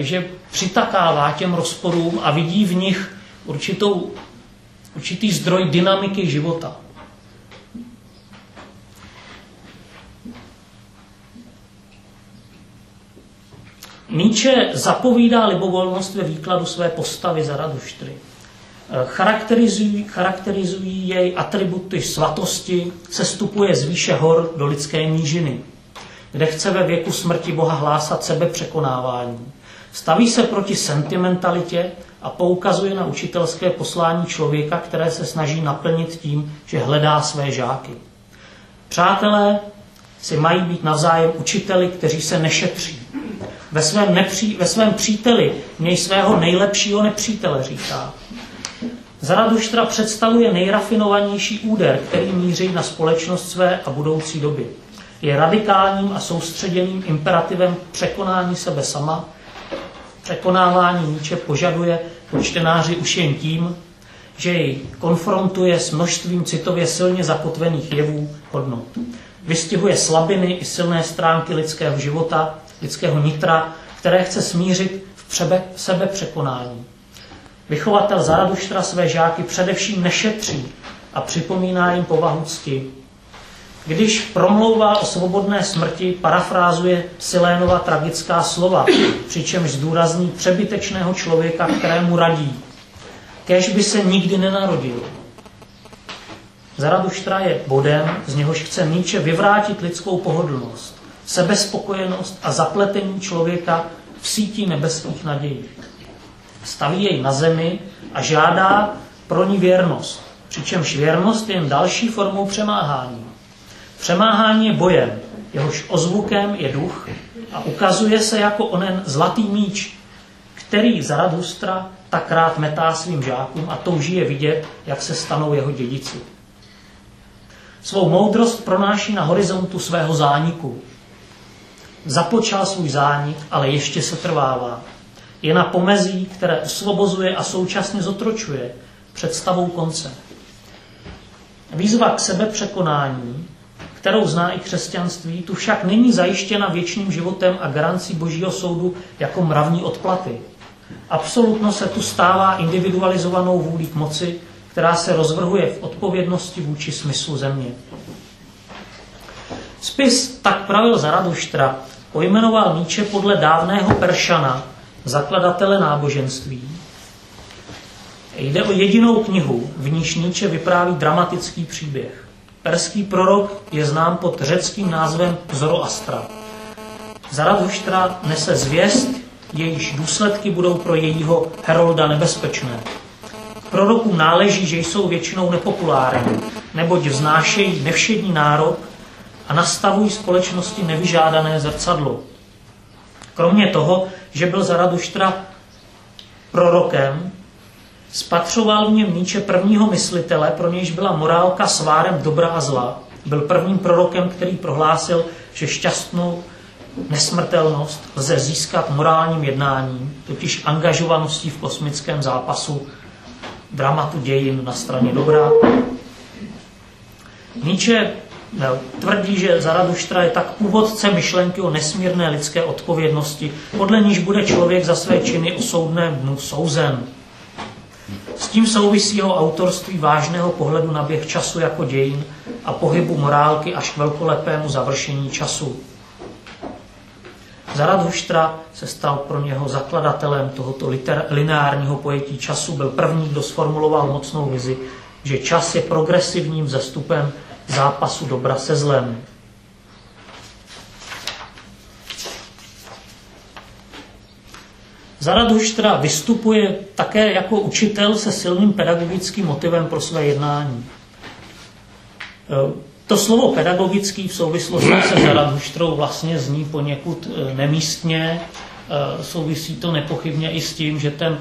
že přitakává těm rozporům a vidí v nich určitou, určitý zdroj dynamiky života. Nietzsche zapovídá libovolnost ve výkladu své postavy Zaraduštry. Eh, charakterizují, charakterizují jej atributy svatosti, sestupuje z výše hor do lidské nížiny, kde chce ve věku smrti Boha hlásat sebe překonávání. Staví se proti sentimentalitě a poukazuje na učitelské poslání člověka, které se snaží naplnit tím, že hledá své žáky. Přátelé si mají být navzájem učiteli, kteří se nešetří. Ve svém, nepří, ve svém příteli měj svého nejlepšího nepřítele, říká. Zaraduštra představuje nejrafinovanější úder, který míří na společnost své a budoucí doby. Je radikálním a soustředěným imperativem překonání sebe sama. Překonávání Nietzsche požaduje po čtenáři už jen tím, že jej konfrontuje s množstvím citově silně zakotvených jevů hodnot. Vystihuje slabiny i silné stránky lidského života, lidského nitra, které chce smířit v přebe, sebe překonání. Vychovatel Zaraduštra své žáky především nešetří a připomíná jim povahu cti. Když promlouvá o svobodné smrti, parafrázuje Silénova tragická slova, přičemž zdůrazní přebytečného člověka, kterému radí. Kež by se nikdy nenarodil. Zaraduštra je bodem, z něhož chce Nietzsche vyvrátit lidskou pohodlnost, sebespokojenost a zapletení člověka v síti nebeských nadějí staví jej na zemi a žádá pro ní věrnost. Přičemž věrnost je jen další formou přemáhání. Přemáhání je bojem, jehož ozvukem je duch a ukazuje se jako onen zlatý míč, který Zaradustra tak rád metá svým žákům a touží je vidět, jak se stanou jeho dědici. Svou moudrost pronáší na horizontu svého zániku. Započal svůj zánik, ale ještě se trvává je na pomezí, které osvobozuje a současně zotročuje představou konce. Výzva k sebepřekonání, kterou zná i křesťanství, tu však není zajištěna věčným životem a garancí božího soudu jako mravní odplaty. Absolutno se tu stává individualizovanou vůlí k moci, která se rozvrhuje v odpovědnosti vůči smyslu země. Spis Tak pravil Zaraduštra pojmenoval Nietzsche podle dávného Peršana, zakladatele náboženství. Jde o jedinou knihu, v níž Nietzsche vypráví dramatický příběh. Perský prorok je znám pod řeckým názvem Zoroastra. Zarathustra nese zvěst, jejíž důsledky budou pro jejího herolda nebezpečné. Prorokům náleží, že jsou většinou nepopulární, neboť vznášejí nevšední nárok a nastavují společnosti nevyžádané zrcadlo. Kromě toho, že byl Zaraduštra prorokem, spatřoval v něm Nietzsche prvního myslitele, pro nějž byla morálka svárem dobra a zla. Byl prvním prorokem, který prohlásil, že šťastnou nesmrtelnost lze získat morálním jednáním, totiž angažovaností v kosmickém zápasu dramatu dějin na straně dobra. Nietzsche tvrdí, že Zaraduštra je tak původce myšlenky o nesmírné lidské odpovědnosti, podle níž bude člověk za své činy o soudném dnu souzen. S tím souvisí jeho autorství vážného pohledu na běh času jako dějin a pohybu morálky až k velkolepému završení času. Zaradhuštra se stal pro něho zakladatelem tohoto liter, lineárního pojetí času, byl první, kdo sformuloval mocnou vizi, že čas je progresivním zastupem zápasu dobra se zlem. Zaraduštra vystupuje také jako učitel se silným pedagogickým motivem pro své jednání. E, to slovo pedagogický v souvislosti se Zaraduštrou vlastně zní poněkud e, nemístně. E, souvisí to nepochybně i s tím, že ten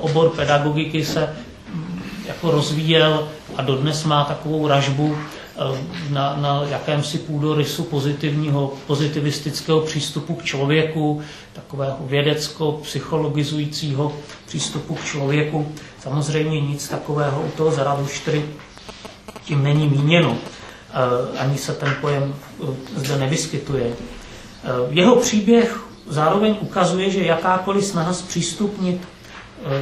obor pedagogiky se jako rozvíjel a dodnes má takovou ražbu na, na jakémsi půdorysu pozitivního, pozitivistického přístupu k člověku, takového vědecko-psychologizujícího přístupu k člověku. Samozřejmě nic takového u toho Zaraduštry tím není míněno. Ani se ten pojem zde nevyskytuje. Jeho příběh zároveň ukazuje, že jakákoliv snaha zpřístupnit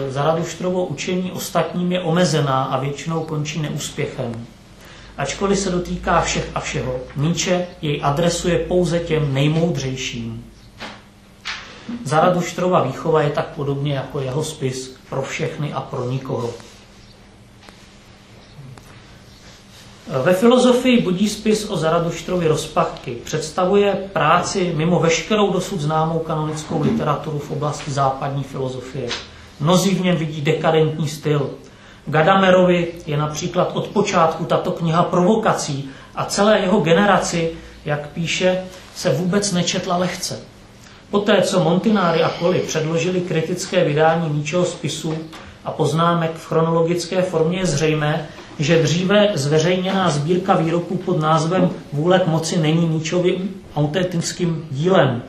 Zaraduštrovo učení ostatním je omezená a většinou končí neúspěchem. Ačkoliv se dotýká všech a všeho, Nietzsche jej adresuje pouze těm nejmoudřejším. Zaraduštrova výchova je tak podobně jako jeho spis pro všechny a pro nikoho. Ve filozofii budí spis o Zaraduštrově rozpachky. Představuje práci mimo veškerou dosud známou kanonickou literaturu v oblasti západní filozofie. Mnozí v něm vidí dekadentní styl, Gadamerovi je například od počátku tato kniha provokací a celé jeho generaci, jak píše, se vůbec nečetla lehce. Poté, co Montinari a Colli předložili kritické vydání Níčeho spisu a poznámek v chronologické formě, je zřejmé, že dříve zveřejněná sbírka výroků pod názvem Vůle k moci není Níčovým autentickým dílem.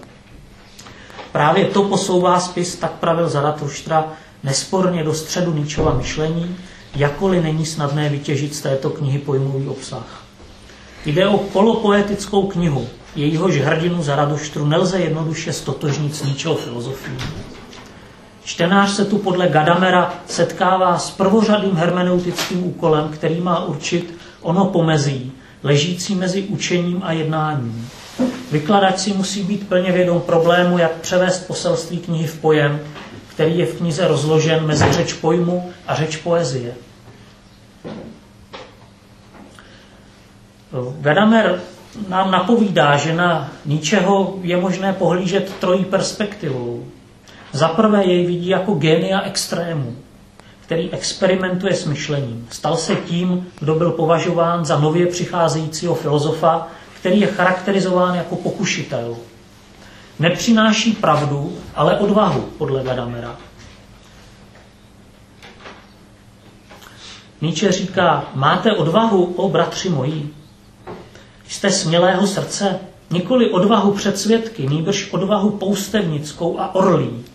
Právě to posouvá spis, tak pravil Zaratustra, nesporně do středu Níčova myšlení, jakoli není snadné vytěžit z této knihy pojmový obsah. Jde o polopoetickou knihu, jejíhož hrdinu Zaraduštru nelze jednoduše stotožnit s Níčeho filozofií. Čtenář se tu podle Gadamera setkává s prvořadým hermeneutickým úkolem, který má určit ono pomezí, ležící mezi učením a jednáním. Vykladač si musí být plně vědom problému, jak převést poselství knihy v pojem, který je v knize rozložen mezi řeč pojmu a řeč poezie. Gadamer nám napovídá, že na ničeho je možné pohlížet trojí perspektivou. Za prvé jej vidí jako genia extrému, který experimentuje s myšlením. Stal se tím, kdo byl považován za nově přicházejícího filozofa, který je charakterizován jako pokušitel. Nepřináší pravdu, ale odvahu, podle Gadamera. Nietzsche říká, máte odvahu, o bratři moji. Jste smělého srdce, nikoli odvahu před svědky, nýbrž odvahu poustevnickou a orlí,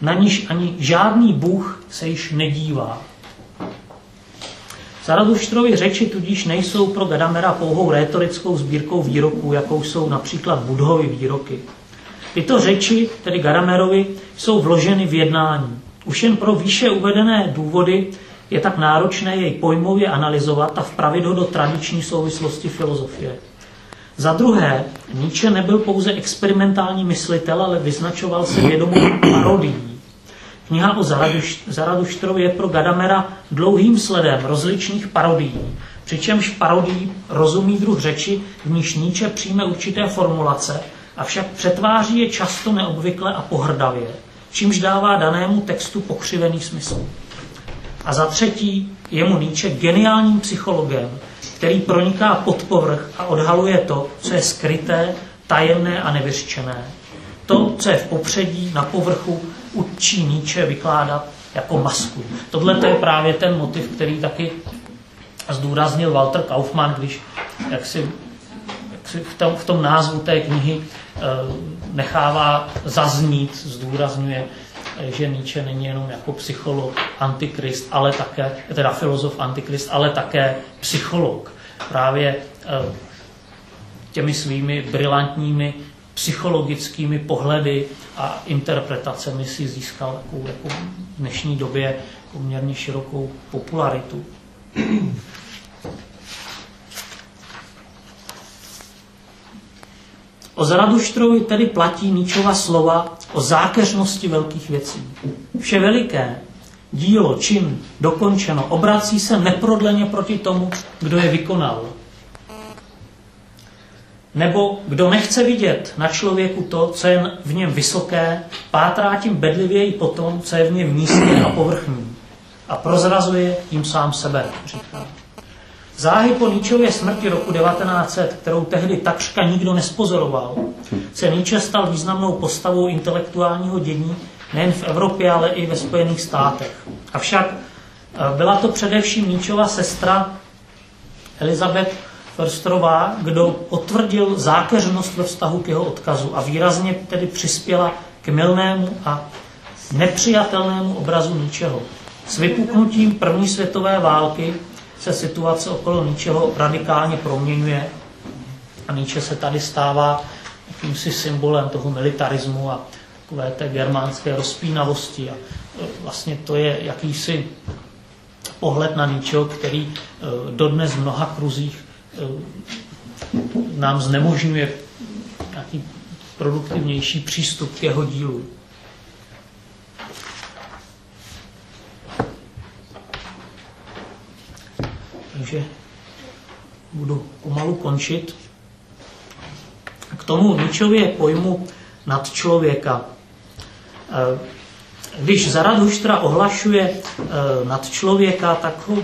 na níž ani žádný bůh se již nedívá. Zaraduštrovy řeči tudíž nejsou pro Gadamera pouhou rétorickou sbírkou výroků, jakou jsou například Budhovy výroky. Tyto řeči, tedy Gadamerovi, jsou vloženy v jednání. Už jen pro výše uvedené důvody je tak náročné jej pojmově analyzovat a vpravit ho do tradiční souvislosti filozofie. Za druhé, Nietzsche nebyl pouze experimentální myslitel, ale vyznačoval se vědomou parodií. Kniha o Zaraduštrovi je pro Gadamera dlouhým sledem rozličných parodií, přičemž parodii rozumí druh řeči, v níž Nietzsche přijme určité formulace, avšak přetváří je často neobvykle a pohrdavě, čímž dává danému textu pokřivený smysl. A za třetí je mu Nietzsche geniálním psychologem, který proniká pod povrch a odhaluje to, co je skryté, tajemné a nevyřčené. To, co je v popředí, na povrchu, učí Nietzsche vykládat jako masku. Tohle je právě ten motiv, který taky zdůraznil Walter Kaufmann, když jak si v, tom, v tom názvu té knihy e, nechává zaznít, zdůrazňuje že Nietzsche není jenom jako psycholog, antikrist, ale také, teda filozof antikrist, ale také psycholog. Právě eh, těmi svými brilantními psychologickými pohledy a interpretacemi si získal jako v dnešní době poměrně širokou popularitu. O Zaraduštrovi tedy platí Níčova slova o zákeřnosti velkých věcí. Vše veliké, dílo, čin, dokončeno, obrací se neprodleně proti tomu, kdo je vykonal. nebo kdo nechce vidět na člověku to, co je v něm vysoké, pátrá tím bedlivěji po tom, co je v něm nízké a povrchní. A prozrazuje tím sám sebe, říká. Záhy po Níčově smrti roku 1900, kterou tehdy takřka nikdo nespozoroval, se Níče stal významnou postavou intelektuálního dění nejen v Evropě, ale i ve Spojených státech. Avšak eh, byla to především Níčova sestra Elizabeth Försterová, kdo potvrdil zákeřnost ve vztahu k jeho odkazu a výrazně tedy přispěla k milnému a nepřijatelnému obrazu ničeho. S vypuknutím první světové války se situace okolo ničeho radikálně proměňuje a Nietzsche se tady stává jakýmsi symbolem toho militarismu a takové té germánské rozpínavosti. A e, vlastně to je jakýsi pohled na Nietzscheho, který e, dodnes v mnoha kruzích e, nám znemožňuje nějaký produktivnější přístup k jeho dílu. Takže budu pomalu končit. K tomu Nietzschově pojmu nad člověka. Eh, když Zaraduštra ohlašuje eh, nad člověka, tak ho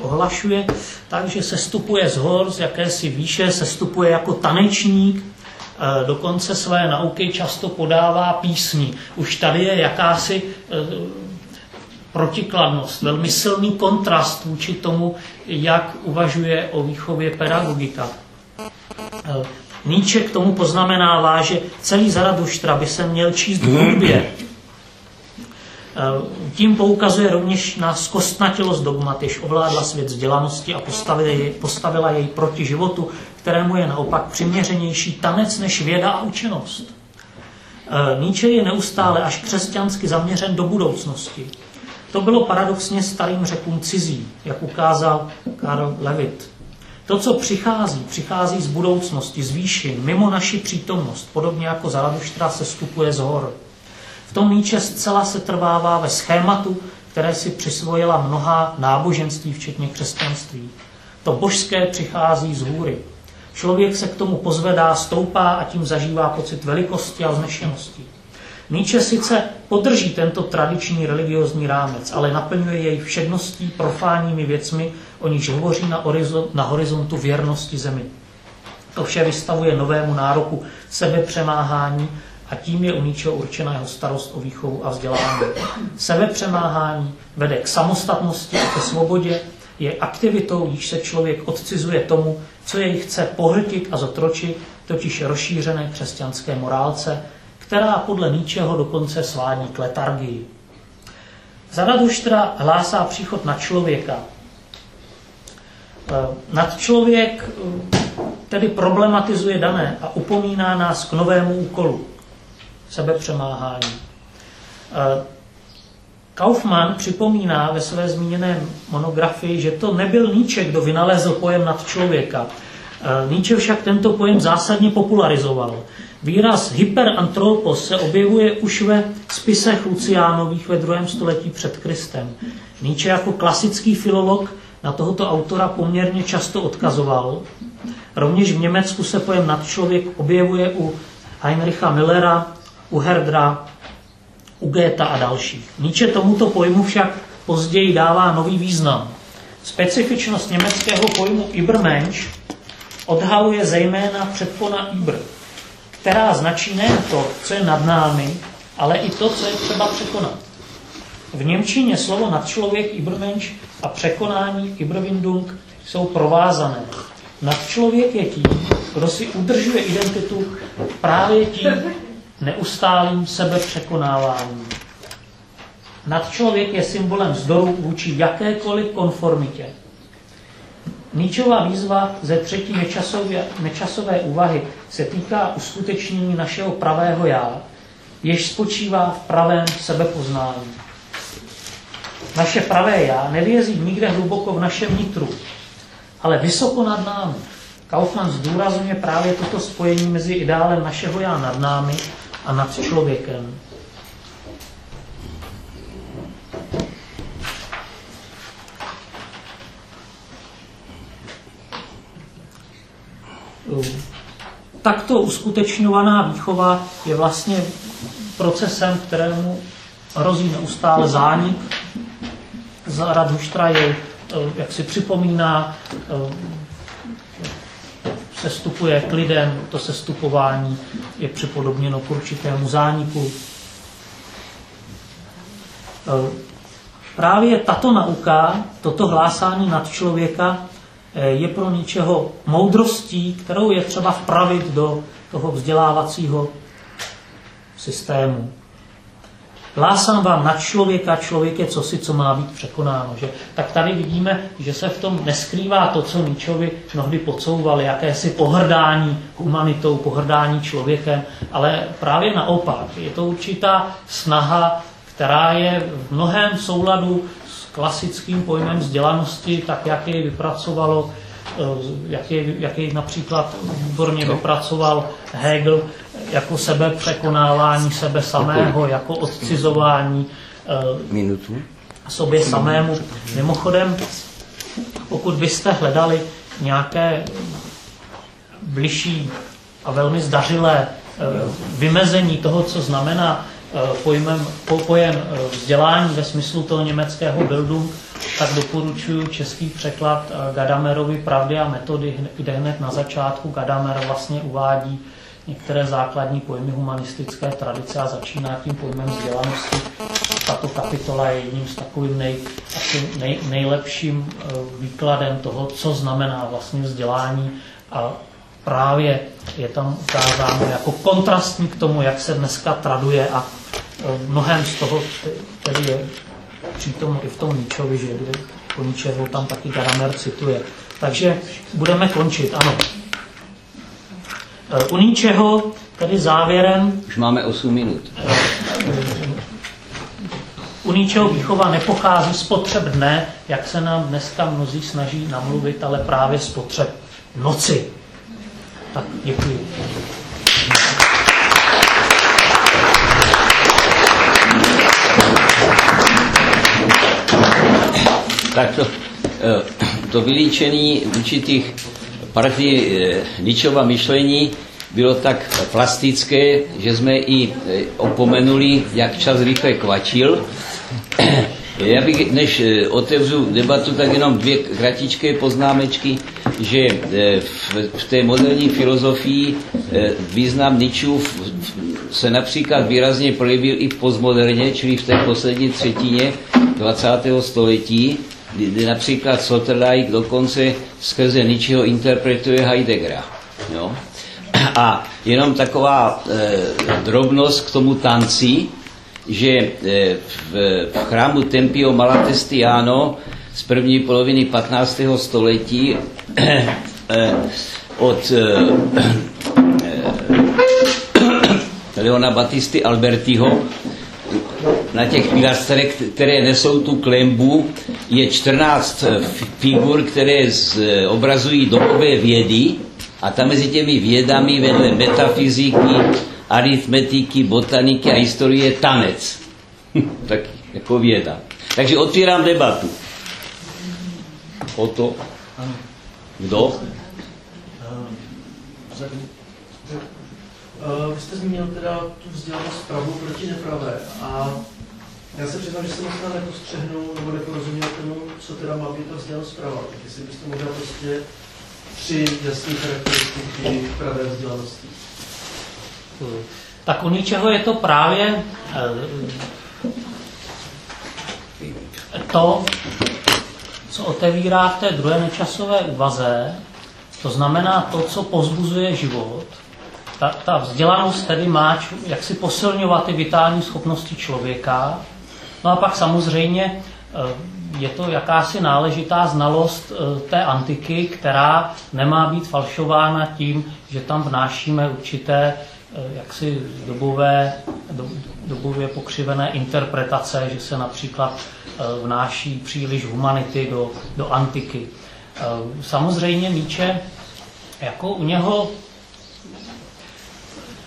ohlašuje tak, že se stupuje z hor, z jakési výše, se stupuje jako tanečník, eh, dokonce své nauky často podává písní. Už tady je jakási protikladnost, velmi silný kontrast vůči tomu, jak uvažuje o výchově pedagogika. Níče k tomu poznamenává, že celý Zaraduštra by se měl číst v hudbě. Tím poukazuje rovněž na zkostnatělost dogmat, jež ovládla svět vzdělanosti a postavila jej, proti životu, kterému je naopak přiměřenější tanec než věda a učenost. Níče je neustále až křesťansky zaměřen do budoucnosti. To bylo paradoxně starým řekům cizí, jak ukázal Karl Levitt. To, co přichází, přichází z budoucnosti, z výšin, mimo naši přítomnost, podobně jako Zaraduštra se stupuje z hor. V tom Níče zcela se trvává ve schématu, které si přisvojila mnoha náboženství, včetně křesťanství. To božské přichází z hůry. Člověk se k tomu pozvedá, stoupá a tím zažívá pocit velikosti a vznešenosti. Nietzsche sice podrží tento tradiční religiozní rámec, ale naplňuje jej všedností, profánními věcmi, o nichž hovoří na, horizont, na horizontu věrnosti zemi. To vše vystavuje novému nároku sebepřemáhání a tím je u Nietzscheho určená jeho starost o výchovu a vzdělání. Sebepřemáhání vede k samostatnosti a ke svobodě, je aktivitou, již se člověk odcizuje tomu, co jej chce pohltit a zotročit, totiž rozšířené křesťanské morálce, která podle Níčeho dokonce svádí k letargii. Zaraduštra hlásá příchod na člověka. E, nad člověk e, tedy problematizuje dané a upomíná nás k novému úkolu sebepřemáhání. E, Kaufmann připomíná ve své zmíněné monografii, že to nebyl Nietzsche, kdo vynalezl pojem nad člověka. Nietzsche však tento pojem zásadně popularizoval. Výraz hyperantropos se objevuje už ve spisech Luciánových ve druhém století před Kristem. Nietzsche jako klasický filolog na tohoto autora poměrně často odkazoval. Rovněž v Německu se pojem nadčlověk objevuje u Heinricha Millera, u Herdra, u Goethe a dalších. Nietzsche tomuto pojmu však později dává nový význam. Specifičnost německého pojmu Übermensch odhaluje zejména předpona Über, která značí nejen to, co je nad námi, ale i to, co je třeba překonat. V Němčině slovo nadčlověk, Übermensch a překonání, Überwindung, jsou provázané. Nadčlověk je tím, kdo si udržuje identitu právě tím neustálým sebepřekonáváním. Nadčlověk je symbolem vzdoru vůči jakékoliv konformitě. Níčová výzva ze třetí nečasové, nečasové úvahy se týká uskutečnění našeho pravého já, jež spočívá v pravém sebepoznání. Naše pravé já nevězí nikde hluboko v našem nitru, ale vysoko nad námi. Kaufmann zdůrazňuje právě toto spojení mezi ideálem našeho já nad námi a nad člověkem. Takto uskutečňovaná výchova je vlastně procesem, kterému hrozí neustále zánik. Radhuštra je, jak si připomíná, sestupuje k lidem, to sestupování je připodobněno k určitému zániku. Právě tato nauka, toto hlásání nad člověka eh, je pro něčeho moudrostí, kterou je třeba vpravit do toho vzdělávacího systému. Hlásám vám nad člověka, člověk je cosi, co má být překonáno. Že? Tak tady vidíme, že se v tom neskrývá to, co Míčovi mnohdy podsouvali, jakési pohrdání humanitou, pohrdání člověkem, ale právě naopak. Je to určitá snaha která je v mnohem souladu klasickým pojmem vzdělanosti, tak jak jej vypracovalo, eh, jak jej, jak jej například výborně vypracoval Hegel jako sebe překonávání sebe samého, jako odcizování eh, Minutu. sobě samému. Mimochodem, pokud byste hledali nějaké bližší a velmi zdařilé eh, vymezení toho, co znamená pojmem, po, pojem eh, vzdělání ve smyslu toho německého Bildung, tak doporučuji český překlad eh, Gadamerovi Pravdy a metody, kde hned na začátku Gadamer vlastně uvádí některé základní pojmy humanistické tradice a začíná tím pojmem vzdělanosti. Tato kapitola je jedním z takovým nej, asi nej, nejlepším výkladem toho, co znamená vlastně vzdělání a právě je tam ukázáno jako kontrastní k tomu, jak se dneska traduje a mnohem z toho, který je přítom i v tom Níčovi, že kde Koníčeho tam taky Garamer cituje. Takže budeme končit, ano. E, u Níčeho, tedy závěrem... Už máme 8 minut. U ničeho výchova nepochází z potřeb dne, jak se nám dneska mnozí snaží namluvit, ale právě z potřeb noci. Tak, děkuji. Tak to, eh, to vylíčení určitých partí Ničova eh, myšlení bylo tak plastické, že jsme i eh, opomenuli, jak čas rychle kvačil. Já bych, než otevřu debatu, tak jenom dvě kratičké poznámečky že v té moderní filozofii význam Nietzscheův se například výrazně projevil i v postmoderně, čili v té poslední třetině 20. století, kdy například Sloterdijk dokonce skrze Nietzscheho interpretuje Heideggera. Jo? A jenom taková e, drobnost k tomu tanci, že e, v, v chrámu Tempio Malatestiano z první poloviny 15. století eh, od Leona Batisty Albertiho na těch pilastrech, které nesou tu klembu, je 14 eh, figur, které obrazují dobové vědy a tam mezi těmi vědami vedle metafyziky, aritmetiky, botaniky a historie tanec. tak jako věda. Takže otvírám debatu o to, kdo? Vy jste zmínil teda tu vzdělanost pravou proti nepravé a já se přiznám, že jsem možná nepostřehnul nebo neporozuměl tomu, co teda má být ta vzdělanost prava. Tak jestli byste mohli prostě tři jasné charakteristiky pravé vzdělanosti. Tak u ničeho je to právě eh, to, co otevírá v té druhé nečasové úvaze, to znamená to, co pozbuzuje život, ta, ta vzdělanost tedy má jak si posilňovat ty vitální schopnosti člověka. No a pak samozřejmě eh, je to jakási náležitá znalost eh, té antiky, která nemá být falšována tím, že tam vnášíme určité eh, jaksi dobové, dobově pokřivené interpretace, že se například vnáší příliš humanity do, do antiky. Samozřejmě Míče, jako u něho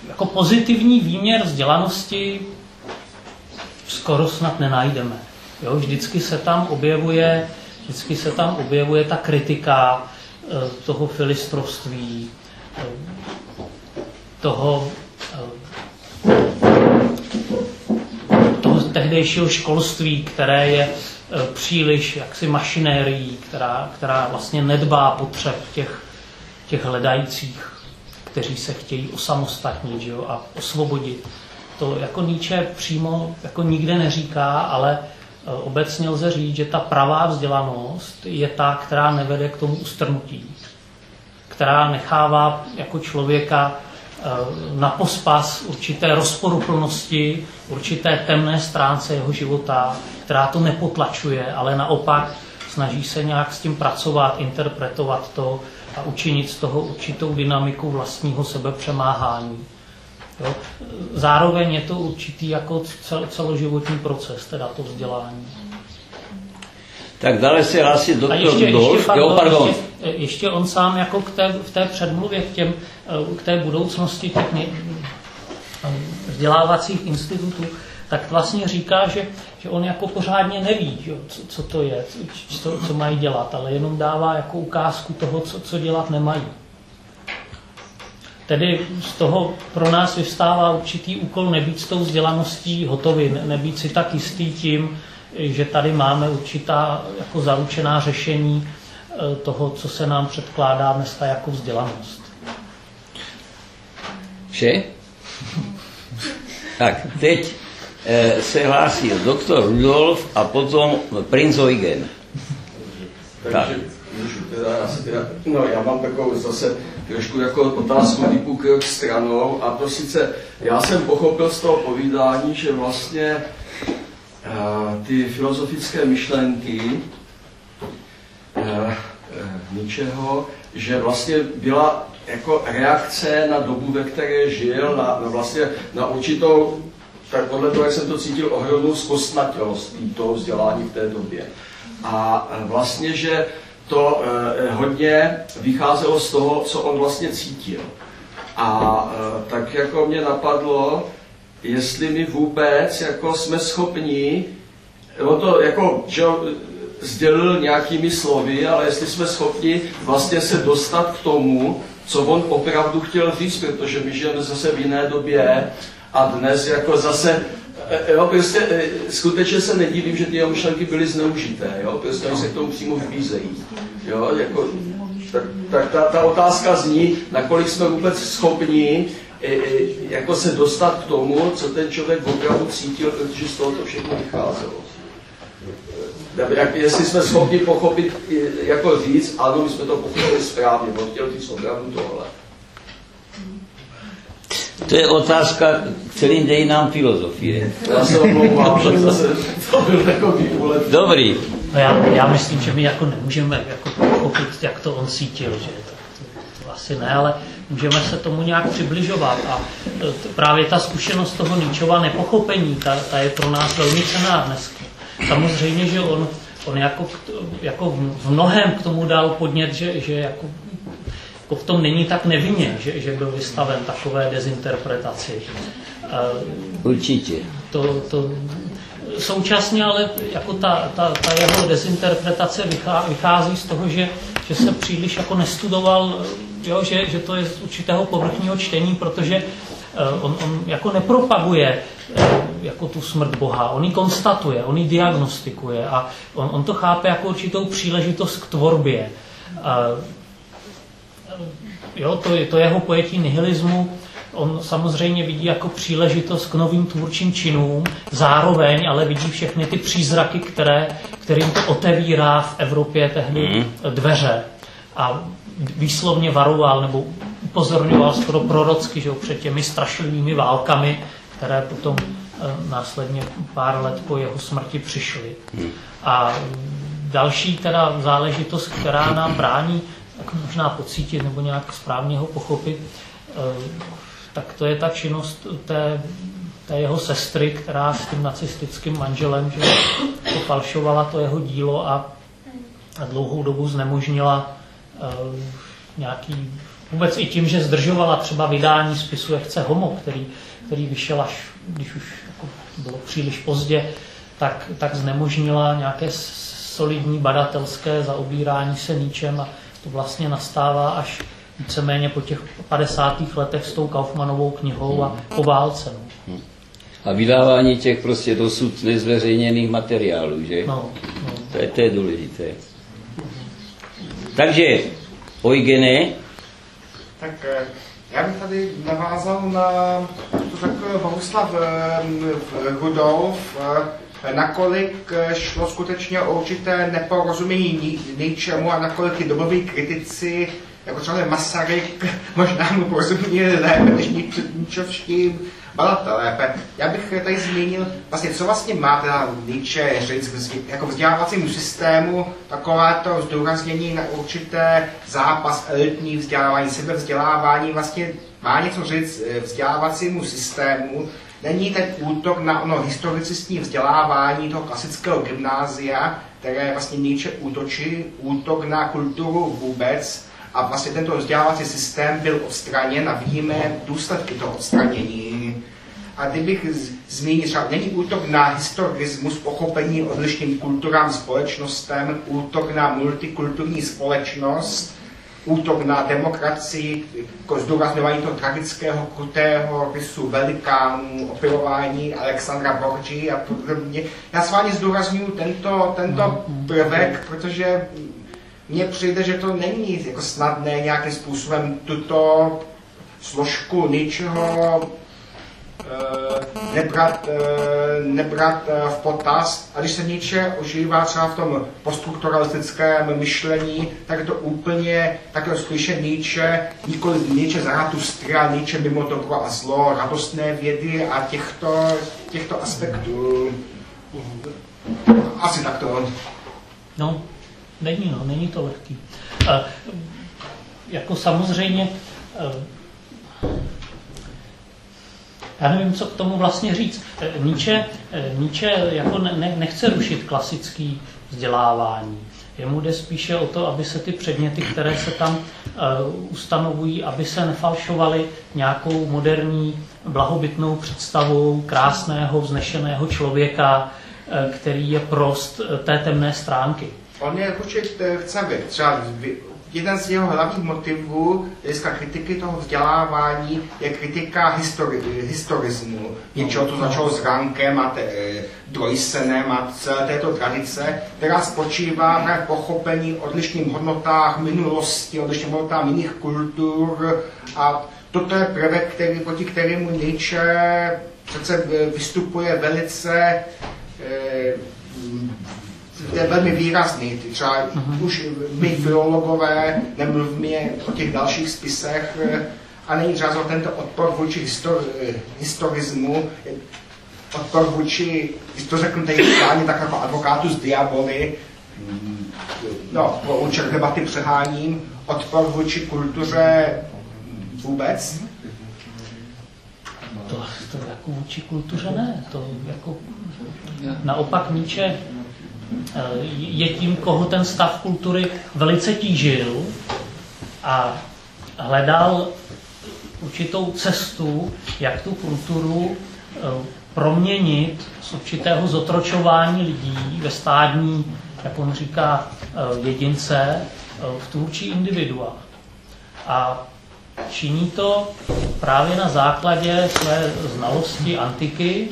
jako pozitivní výměr vzdělanosti skoro snad nenajdeme. Jo, vždycky se tam objevuje, vždycky se tam objevuje ta kritika eh, toho filistrovství, toho, toho tehdejšího školství, které je příliš jaksi mašinérií, která, která vlastně nedbá potřeb těch, těch hledajících, kteří se chtějí osamostatnit že jo, a osvobodit. To jako Nietzsche přímo jako nikde neříká, ale e, obecně lze říct, že ta pravá vzdělanost je ta, která nevede k tomu ustrnutí, která nechává jako člověka e, na pospas určité rozporuplnosti, určité temné stránce jeho života, která to nepotlačuje, ale naopak snaží se nějak s tím pracovat, interpretovat to a učinit z toho určitou dynamiku vlastního sebepřemáhání. Jo? Zároveň je to určitý jako cel, celoživotní proces, teda to vzdělání. Tak dále se hlásí doktor ještě, Dolf. Ještě, pardon, jo, pardon. Ještě, ještě on sám jako k té, v té předmluvě k, těm, k té budoucnosti těch vzdělávacích institutů, tak vlastně říká, že, že on jako pořádně neví, že, co, co to je, co, co mají dělat, ale jenom dává jako ukázku toho, co, co dělat nemají. Tedy z toho pro nás vyvstává určitý úkol nebýt s tou vzdělaností hotový, nebýt si tak jistý tím, že tady máme určitá jako zaručená řešení eh, toho, co se nám předkládá dneska jako vzdělanost. Vše? Tak, teď eh, se hlásí doktor Rudolf a potom princ Eugen. Takže můžu teda, teda, no já mám takovou zase trošku jako otázku typu krok stranou a to sice, já jsem pochopil z toho povídání, že vlastně uh, ty filozofické myšlenky uh, uh, ničeho, že vlastně byla jako reakce na dobu, ve které žil, na, na vlastně na určitou, tak podle toho, jak jsem to cítil, ohromnou zkostnatelnost toho vzdělání v té době. A vlastně, že to eh, hodně vycházelo z toho, co on vlastně cítil. A eh, tak jako mě napadlo, jestli my vůbec jako jsme schopni, on to jako, že sdělil nějakými slovy, ale jestli jsme schopni vlastně se dostat k tomu, co on opravdu chtěl říct, protože my žijeme zase v jiné době a dnes jako zase jo, prostě eh, skutečně se nedivím, že ty jeho myšlenky byly zneužité, jo, prostě se k tomu přímo vybízejí. Jo, jako, tak, tak ta, ta, otázka zní, nakolik jsme vůbec schopni jako se dostat k tomu, co ten člověk opravdu cítil, protože z toho to všechno vycházelo. Jak, jestli jsme schopni pochopit, jako říct, ano, my jsme to pochopili správně, on chtěl říct opravdu tohle. To je otázka k celým dějinám filozofie. Já se omlouvám, že zase to byl takový úlet. Dobrý. No já, já myslím, že my jako nemůžeme jako pochopit, jak to on cítil, že to, to, to asi ne, ale můžeme se tomu nějak přibližovat a to, právě ta zkušenost toho Níčova nepochopení, ta, ta je pro nás velmi cená dneska. Samozřejmě, že on, on jako, jako v mnohem k tomu dal podnět, že, že jako jako v tom není tak nevinně, že, že byl vystaven takové dezinterpretaci. Určitě. To, to, současně ale jako ta, ta, ta jeho dezinterpretace vychází z toho, že, že se příliš jako nestudoval, jo, že, že to je z určitého povrchního čtení, protože eh, on, on jako nepropaguje eh, jako tu smrt Boha, on ji konstatuje, on ji diagnostikuje a on, on to chápe jako určitou příležitost k tvorbě jo, to, je, to jeho pojetí nihilismu on samozřejmě vidí jako příležitost k novým tvůrčím činům, zároveň ale vidí všechny ty přízraky, které, kterým to otevírá v Evropě tehdy mm. dveře. A výslovně varoval nebo upozorňoval skoro prorocky že, před těmi strašlivými válkami, které potom e, následně pár let po jeho smrti přišly. Mm. A další teda záležitost, která nám brání tak možná pocítit nebo nějak správně ho pochopit, eh, tak to je ta činnost té, té jeho sestry, která s tím nacistickým manželem že to falšovala to jeho dílo a, a dlouhou dobu znemožnila uh, nějaký, vůbec i tím, že zdržovala třeba vydání spisu Jak chce homo, který, který vyšel až, když už jako bylo příliš pozdě, tak, tak znemožnila nějaké solidní badatelské zaobírání se ničem a vlastně nastává až, víceméně po těch 50. letech s tou Kaufmanovou knihou a po válce. No. A vydávání těch prostě dosud nezveřejněných materiálů, že? No, no. To je, to je důležité. Takže, Eugene, Tak eh, já bych tady navázal na to řekl Bohuslav eh, Rudolf, eh, nakolik eh, šlo skutečně o určité neporozumění ničemu a nakolik ty doboví kritici, jako třeba Masaryk, možná mu porozuměli lépe než nič- ničovští badatelé. Já bych tady zmínil, vlastně, co vlastně má teda Nietzsche jako vzdělávacímu systému, takové to zdůraznění na určité zápas elitní vzdělávání, sebevzdělávání, vlastně má něco říct eh, vzdělávacímu systému, Není ten útok na ono historicistní vzdělávání toho klasického gymnázia, které vlastně Nietzsche útočí, útok na kulturu vůbec, a vlastně tento vzdělávací systém byl odstraněn a vidíme důsledky toho odstranění. A kdybych zmínil, třeba není útok na historismus, pochopení odlišným kulturám, společnostem, útok na multikulturní společnost, útok na demokracii, jako zdůrazňování toho tragického, krutého rysu velikánů, opilování Alexandra Borgi a podobně. Já s vámi zdůraznuju tento, tento prvek, protože mně přijde, že to není jako snadné nějakým způsobem tuto složku ničeho eh, nebrat, eh, nebrat eh, v potaz. A když se Nietzsche ožívá třeba v tom poststrukturalistickém myšlení, tak je to úplně takhle slyše Nietzsche, nikoli Nietzsche Zaratustra, Nietzsche mimo dobro a zlo, radostné vědy a těchto, těchto aspektů. Asi takto. No, není, no, není to lehký. E, jako samozřejmě, e, já nevím, co k tomu vlastně říct. E, Nietzsche, e, Nietzsche jako ne, ne, nechce rušit klasický vzdělávání. Jemu jde spíše o to, aby se ty předměty, které se tam uh, ustanovují, aby se nefalšovaly nějakou moderní blahobytnou představou krásného, vznešeného člověka, který je prost té temné stránky. On je určitě chce být. Třeba jeden z jeho hlavních motivů dneska kritiky toho vzdělávání je kritika histori, historismu. Něčeho, to začalo s Rankem a te, Droysenem a celé této tradice, která spočívá na pochopení odlišným hodnotách minulosti, odlišným hodnotách jiných kultur a toto je prvek, který, proti kterému Nietzsche přece vystupuje velice to je velmi výrazný. Ty Třeba uh-huh. už my filologové nemluvíme o těch dalších spisech eh, a není třeba tento odpor vůči histor, eh, historismu, odpor vůči, když to řeknu tady tak jako advokátu z diaboli, no, pro účel debaty přeháním, odpor vůči kultuře vůbec. To, to jako vůči kultuře ne. To jako, naopak Nietzsche je tím, koho ten stav kultury velice tížil a hledal určitou cestu, jak tu kulturu eh, proměnit z určitého zotročování lidí ve stádní, jak on říká, eh, jedince eh, v tvůrčí individua. A činí to právě na základě své znalosti antiky,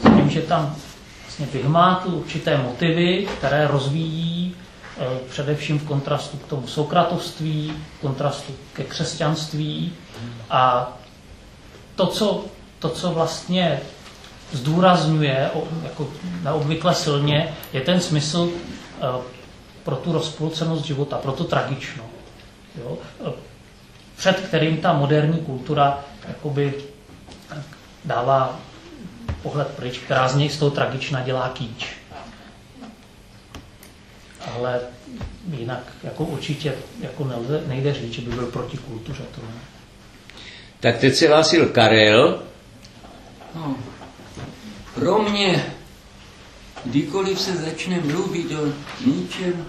s tím, že tam vlastně vyhmátl určité motivy, které rozvíjí eh, především v kontrastu k tomu sokratovství, v kontrastu ke křesťanství a to, co, to, co vlastně zdůrazňuje jako neobvykle silně, je ten smysl eh, pro tu rozpolcenost života, pro to tragično. Jo? Eh, Před kterým ta moderní kultura jakoby dává pohled pryč, která z něj z toho tragična dělá kýč. Ale jinak jako určitě jako nelze, nejde říct, že by byl proti kultuře. To ne. Tak teď se hlásil Karel. No, pro mě, kdykoliv se začne mluvit o ničem,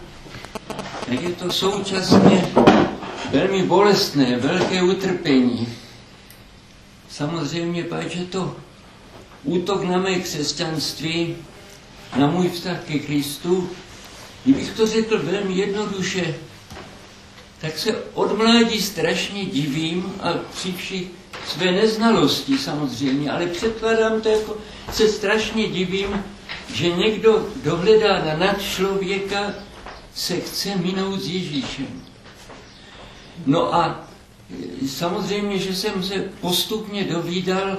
tak je to současně velmi bolestné, velké utrpení. Samozřejmě pak, že to útok na mé křesťanství, na můj vztah ke Kristu, kdybych to řekl velmi jednoduše, tak se od mládí strašně divím a při všech své neznalosti samozřejmě, ale předkládám to jako se strašně divím, že někdo dohledá na nad člověka, se chce minout s Ježíšem. No a e, samozřejmě, že jsem se postupně dovídal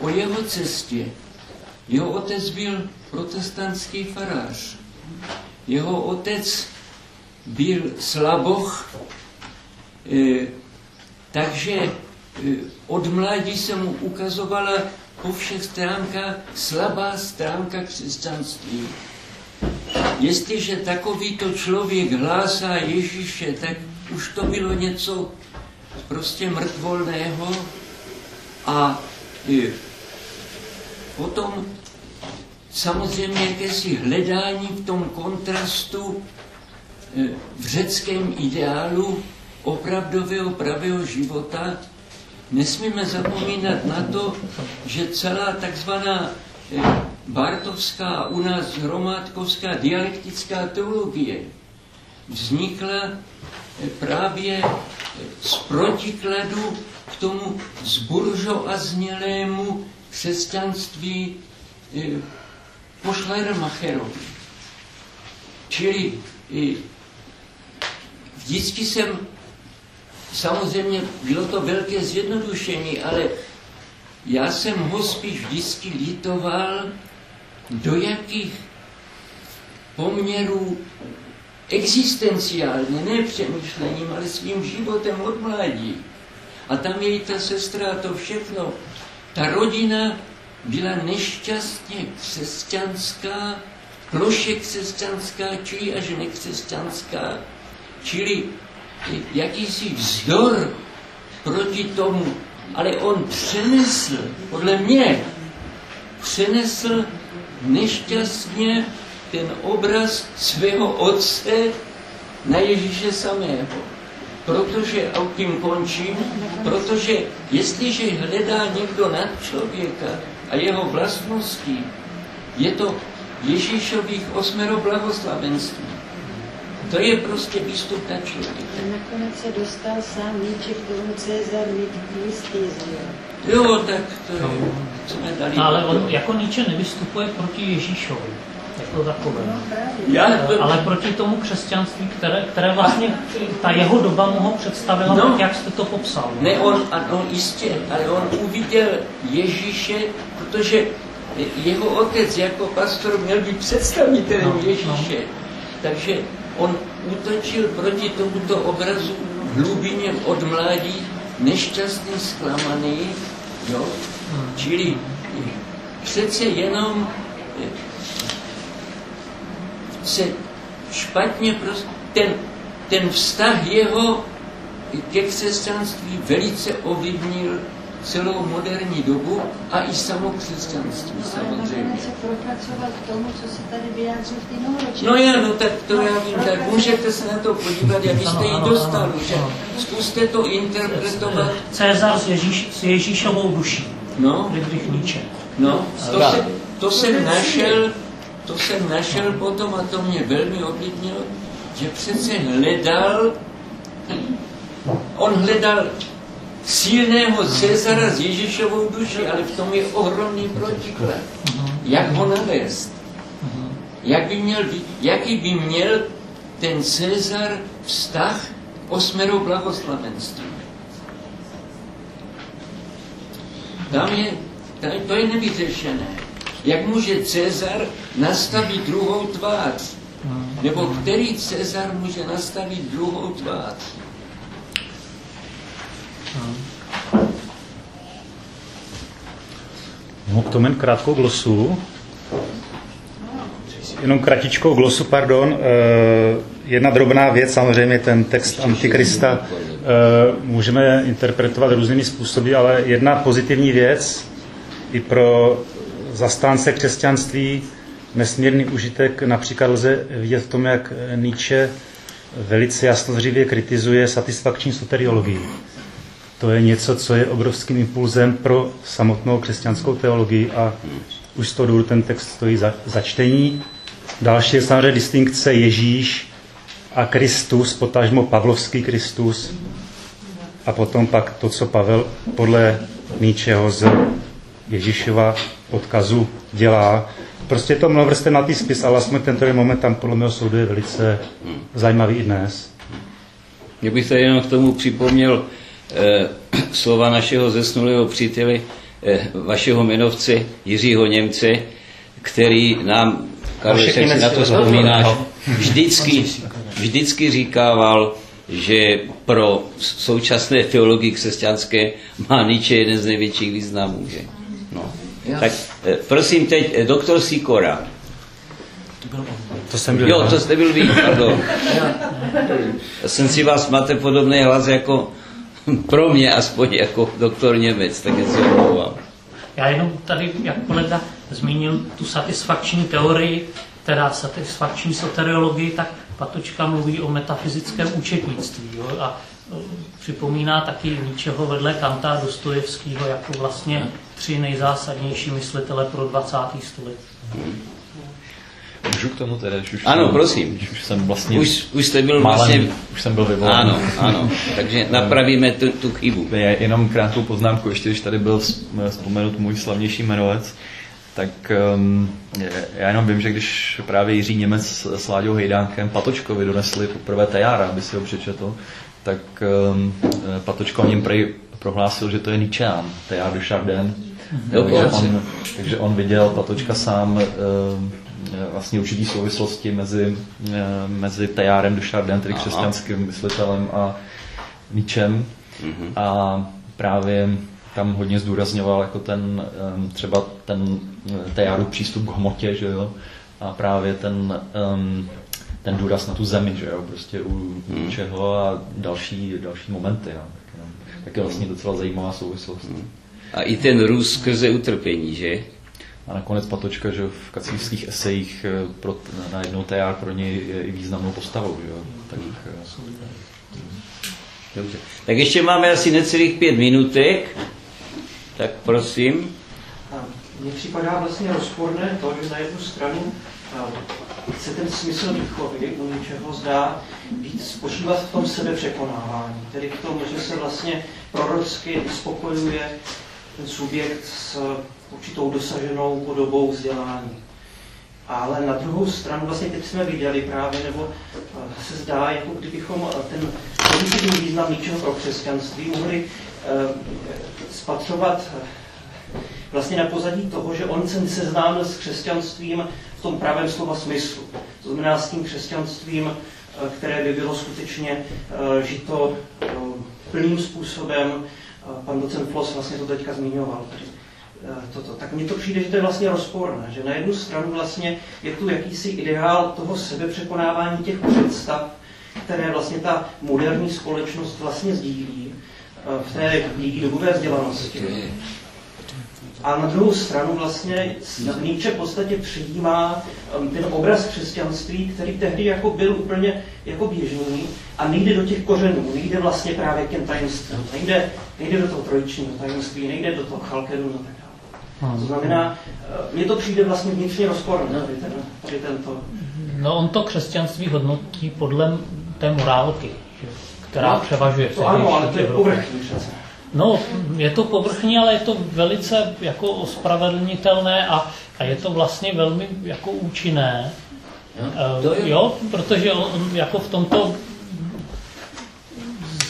o jeho cestě. Jeho otec byl protestantský farář. Jeho otec byl slaboch, e, takže e, od mládí se mu ukazovala po všech stránkách slabá stránka křesťanství. Jestliže takovýto člověk hlásá Ježíše, tak už to bylo něco prostě mrtvolného a e, potom samozřejmě jakési hledání v tom kontrastu e, v řeckém ideálu opravdového pravého života, nesmíme zapomínat na to, že celá takzvaná e, Bartovská, u nás hromádkovská dialektická teologie vznikla eh, právě z protikladu k tomu zburžoaznělému křesťanství eh, po Schleiermacherovi. Čili vždycky jsem, samozřejmě bylo to velké zjednodušení, ale já jsem ho spíš vždycky lítoval do jakých poměrů existenciálně, ne přemýšlením, ale svým životem od mládí. A tam je i ta sestra a to všechno. Ta rodina byla nešťastně křesťanská, ploše křesťanská, či až nekřesťanská, čili jakýsi vzdor proti tomu, ale on přenesl, podle mě, přenesl nešťastně ten obraz svého otce na Ježíše samého. Protože, a tím končím, protože jestliže hledá někdo nad člověka a jeho vlastností, je to Ježíšových osmero blahoslavenství. To je prostě výstup na člověka. A nakonec se dostal sám Nietzsche k tomu Cezar Jo, tak to je, co jsme dali. No, ale on jako Nietzsche nevystupuje proti Ježíšovi jako takové. No, Já, Ale proti tomu křesťanství, které, které vlastně ta jeho doba mu ho představila, No. tak jak jste to popsal. Ne, on, ano, jistě, ale on uviděl Ježíše, protože jeho otec jako pastor měl být představitelem No, no. Ježíše. Takže on útočil proti tomuto obrazu hlubině od mládí, nešťastný, zklamaný, jo? Čili přece jenom se špatně prostě, ten, ten vztah jeho ke křesťanství velice ovlivnil celou moderní dobu a i samo křesťanství samozřejmě. Nakonec se propracovat k tomu, co se tady vyjádřil v té. No já, no tak to já vím, tak můžete se na to podívat, jak jste ji Ano, ano, dostal, ano, že zkuste to interpretovat, Cezar s, Ježíš, s Ježíšovou duší. no, Friedrich Nietzsche. no, to, se, to jsem našel, to jsem našel potom a to mě velmi ovlivnilo, že přece hledal, on hledal silného Cezara s Ježíšovou duší, ale v tom je ohromný protiklad. Jak ho navést? Jak by měl, jaký by měl ten Cezar vztah k osmero blahoslavenství? Tam je, to je nevyřešené. Jak může Cezar nastavit druhou tvář? Nebo který Cezar může nastavit druhou tvář? Mohu k tomu jen krátkou glosu. Jenom kratičkou glosu, pardon. Eh, Jedna drobná věc, samozřejmě ten text Antikrista eh, můžeme interpretovat různými způsoby, ale jedna pozitivní věc i pro zastánce křesťanství nesmírný užitek například lze vidět v tom, jak Nietzsche velice jasnozřivě kritizuje satisfakční soteriologii. To je něco, co je obrovským impulzem pro samotnou křesťanskou teologii a už z toho důvodu ten text stojí za, za čtení. Další je samozřejmě distinkce Ježíš a Kristus, potažmo Pavlovský Kristus a potom pak to, co Pavel podle Níčeho z Ježíšova odkazu dělá. Prostě to mnohovrstevnatý spis, ale aspoň tento moment tam podle mého soudu je velice zajímavý i dnes. Já bych tady jenom k tomu připomněl eh, slova našeho zesnulého přítele, eh, vašeho jmenovce Jiřího Němce, který nám, Karle, jak si na to vzpomínáš, vždycky, vždycky říkával, že pro současné teologii křesťanské má Nietzsche jeden z největších významů. Že? Tak eh, prosím teď eh, doktor Sikora. To jsem byl Jo, já. to jste byl vy, pardon. Já jsem si vás, máte podobný hlas jako pro mě aspoň jako doktor Němec, tak se omlouvám. Já jenom tady, jak kolega zmínil tu satisfakční teorii, teda satisfakční soteriologii, tak Patočka mluví o metafyzickém účetnictví. Jo? A e, připomíná taky ničeho vedle Kanta Dostojevského jako vlastně tři nejzásadnější myslitele pro 20. století. Můžu k tomu teda, když už Ano, jsem, prosím. Když už jsem vlastně... Už, už jste byl málem, vlastně... Už jsem byl vyvolán. Ano, ano, takže napravíme tu, tu chybu. Je jenom krátkou poznámku, ještě když tady byl vzp- vzpomenut můj slavnější jmenovec, tak um, já jenom vím, že když právě Jiří Němec s Láďou Hejdánkem Patočkovi donesli poprvé Tejára, aby si ho přečetl, tak um, Patočko o něm prej prohlásil, že to je Nietzscheán, Tejar de Chardin. Takže on, takže on viděl Patočka sám um, vlastně určitý souvislosti mezi, eh, mezi Tejárem de Chardin, tedy křesťanským myslitelem a Nietzschem. Mhm. A právě tam hodně zdůrazňoval jako ten, em, třeba ten eh, Tejárův přístup k hmotě, že jo, a právě ten, ten důraz na tu zemi, že jo, prostě u Mhm. čeho a další, další momenty, no. tak, je vlastně docela zajímavá souvislost. A i ten růst skrze utrpení, že? A nakonec Patočka, že v kacířských esejích eh, pro, na jednou TR pro něj je i významnou postavou, že jo. Tak, eh, Dobře. Tak ještě máme asi necelých pět minutek. Tak prosím. A Mně připadá vlastně rozporné to, že na jednu stranu se ten smysl výchovy u něčeho zdá být spočívat v tom sebepřekonávání, tedy v tom, že se vlastně prorocky uspokojuje ten subjekt s určitou dosaženou podobou vzdělání. Ale na druhou stranu, vlastně teď jsme viděli právě, nebo eh, se zdá, jako kdybychom eh, ten pozitivní význam ničeho pro křesťanství mohli eh, spatřovat vlastně na pozadí toho, že on se seznámil s křesťanstvím v tom pravém slova smyslu. To znamená s tím křesťanstvím, které by bylo skutečně žito plným způsobem. Pan docent Flos vlastně to teďka zmiňoval tady. eh, Toto. Tak mně to přijde, že to je vlastně rozporné, že na jednu stranu vlastně je tu jakýsi ideál toho sebepřekonávání těch představ, které vlastně ta moderní společnost vlastně sdílí eh, v té dobové vzdělanosti. A na druhou stranu vlastně Nietzsche v podstatě přijímá um, ten obraz křesťanství, který tehdy jako byl úplně jako běžný a nejde do těch kořenů, nejde vlastně právě k těm tajemstvím, nejde, nejde do toho trojičního tajemství, nejde do toho chalkedu a tak dále. To znamená, uh, mně to přijde vlastně vnitřně rozporné, tady, ten, tady tento. No on to křesťanství hodnotí podle té morálky, která No, převažuje v To ano, ale to je povrchní přece. No, je to povrchní, ale je to velice jako ospravedlnitelné a, a je to vlastně velmi jako účinné. to Eh, je- Jo, protože on jako v tomto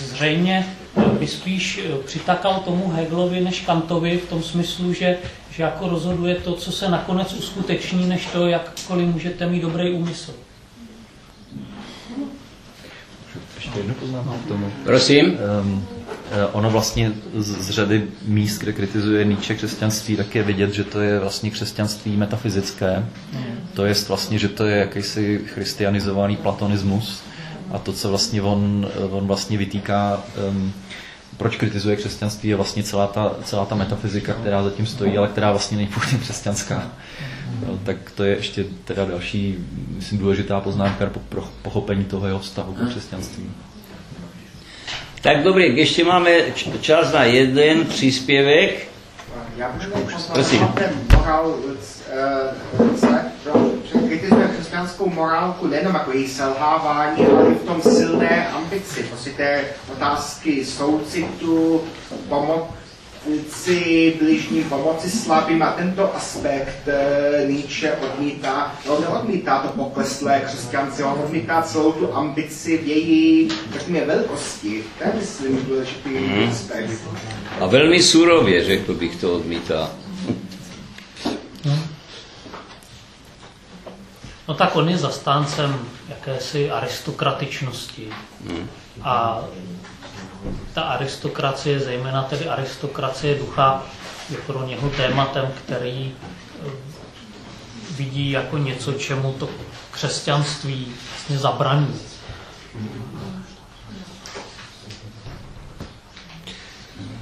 zřejmě by spíš eh, přitakal tomu Hegelovi než Kantovi v tom smyslu, že, že jako rozhoduje to, co se nakonec uskuteční, než to, jakkoliv můžete mít dobrý úmysl. ještě jednu poznámku k tomu. Prosím. Um, ono vlastně z, z řady míst, kde kritizuje Nietzsche křesťanství, tak je vidět, že to je vlastně křesťanství metafyzické. To je vlastně, že to je jakýsi christianizovaný platonismus a to, co vlastně on, on vlastně vytýká, um, proč kritizuje křesťanství, je vlastně celá ta, celá ta metafyzika, která zatím stojí, ale která vlastně není původně křesťanská. No, tak to je ještě teda další, myslím, důležitá poznámka pro, pro pochopení toho jeho vztahu k křesťanství. Tak dobrý, ještě máme čas na jeden příspěvek. Já bych Prosím. na té morálce, kritizuje křesťanskou morálku nejenom jako její selhávání, ale i v tom silné ambici, prostě té otázky soucitu, pomoci bližním, pomoci slabým a tento aspekt e, Nietzsche odmítá, no neodmítá to pokleslé křesťance, on odmítá celou tu ambici v její, řekněme, velikosti. To je, myslím, důležitý mm. aspekt. A velmi surově, řekl bych, to odmítá. No tak on je zastáncem jakési aristokratičnosti. Hmm. A ta aristokracie, zejména tedy aristokracie ducha, je pro něho tématem, který eh, vidí jako něco, čemu to křesťanství vlastně zabraní.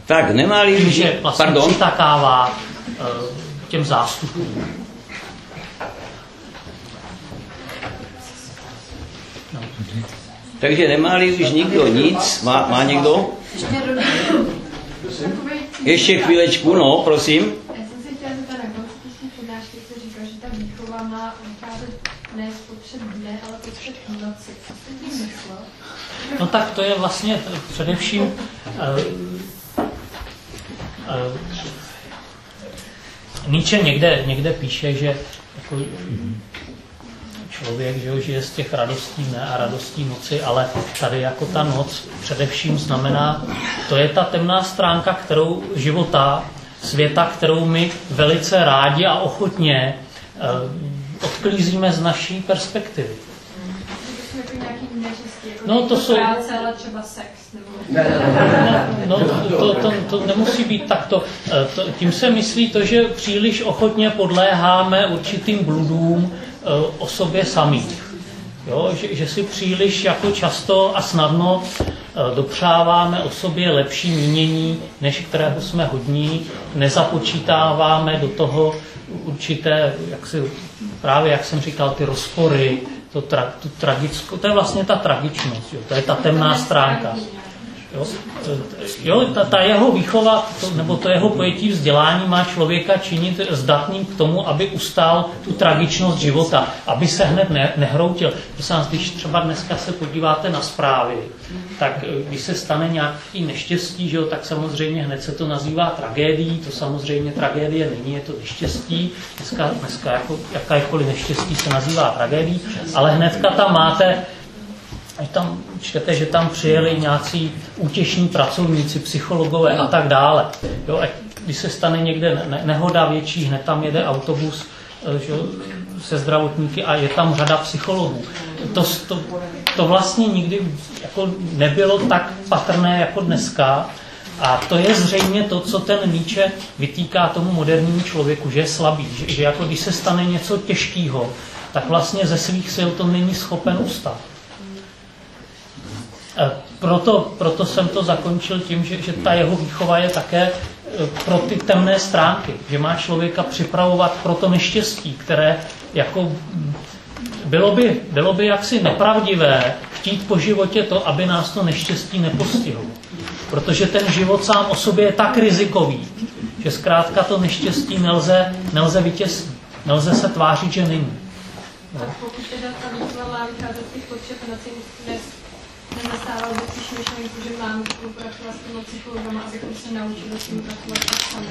Tak, nemá-li... Že vlastně Pardon? přitakává eh, těm zástupům. Takže nemá-li už nikdo nic, má, má někdo? Ještě chvílečku, no, prosím. Já jsem se chtěla zeptat na konstituční přednášky, se říká, že ta výchova má vycházet ne z potřeb dne, ale potřeb noci. Co jste tím myslel? No tak to je vlastně především uh, uh, Nietzsche někde, někde píše, že jako, člověk že žije z těch radostí dne a radostí noci, ale tady jako ta noc především znamená, to je ta temná stránka kterou života, světa, kterou my velice rádi a ochotně uh, odklízíme z naší perspektivy. No to jsou... Práce, ale třeba sex. Nebo... No, to, to, to nemusí být takto. Eh, to, tím se myslí to, že příliš ochotně podléháme určitým bludům, Eh, o sobě samých. Jo, že, že si příliš jako často a snadno eh, dopřáváme o sobě lepší mínění, než kterého jsme hodní, nezapočítáváme do toho určité, jak si, právě jak jsem říkal, ty rozpory, to, tra, tu tragicko, to je vlastně ta tragičnost, jo, to je ta temná stránka. Jo, jo ta, ta jeho výchova, to, nebo to jeho pojetí vzdělání má člověka činit zdatným k tomu, aby ustál tu tragičnost života, aby se hned ne, nehroutil. Prosím vás, když třeba dneska se podíváte na zprávy, tak eh, když se stane nějaký neštěstí, že jo, tak samozřejmě hned se to nazývá tragédií, to samozřejmě tragédie není, je to neštěstí. Dneska, dneska jako, jakékoliv neštěstí se nazývá tragédií, ale hnedka tam máte Ať tam čtete, že tam přijeli nějací útěšní pracovníci, psychologové a tak dále. Jo, ať, když se stane někde nehoda větší, hned tam jede autobus eh, že, se zdravotníky a je tam řada psychologů. To, to, to vlastně nikdy jako nebylo tak patrné jako dneska. A to je zřejmě to, co ten Nietzsche vytýká tomu modernímu člověku, že je slabý, že, že jako když se stane něco těžkého, tak vlastně ze svých sil to není schopen ustat. Eh, proto, proto jsem to zakončil tím, že, že ta jeho výchova je také eh, pro ty temné stránky, že má člověka připravovat pro to neštěstí, které jako mm, bylo by, bylo by jaksi nepravdivé chtít po životě to, aby nás to neštěstí nepostihlo. Protože ten život sám o sobě je tak rizikový, že zkrátka to neštěstí nelze, nelze vytěsnit. Nelze se tvářit, že není. No. Pokud teda ta výchova má vycházet z těch potřeb, nenastával by si myšlenku, že máme spolupracovat s těmi psychologama, abychom se naučili s tím pracovat sami.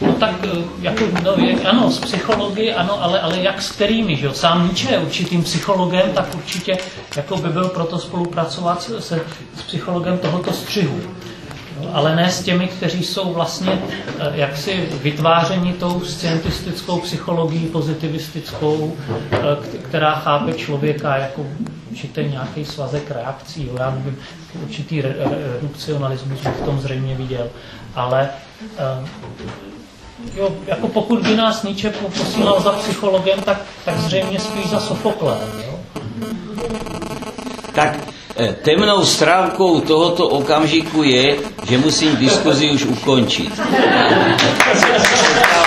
No tak eh, jako, no, je, ano, s psychologi, ano, ale, ale jak s kterými, že jo? Sám Nietzsche je určitým psychologem, tak určitě jako by byl proto spolupracovat se, s psychologem tohoto střihu ale ne s těmi, kteří jsou vlastně eh, jaksi vytvářeni tou scientistickou psychologií pozitivistickou, eh, která chápe člověka jako určitý nějaký svazek reakcí. Jo. Já nevím, určitý redukcionalismus bych v tom zřejmě viděl. Ale eh, jo, jako pokud by nás Nietzsche posílal za psychologem, tak, tak zřejmě spíš za Sofoklem. Tak temnou stránkou tohoto okamžiku je, že musím diskuzi už ukončit.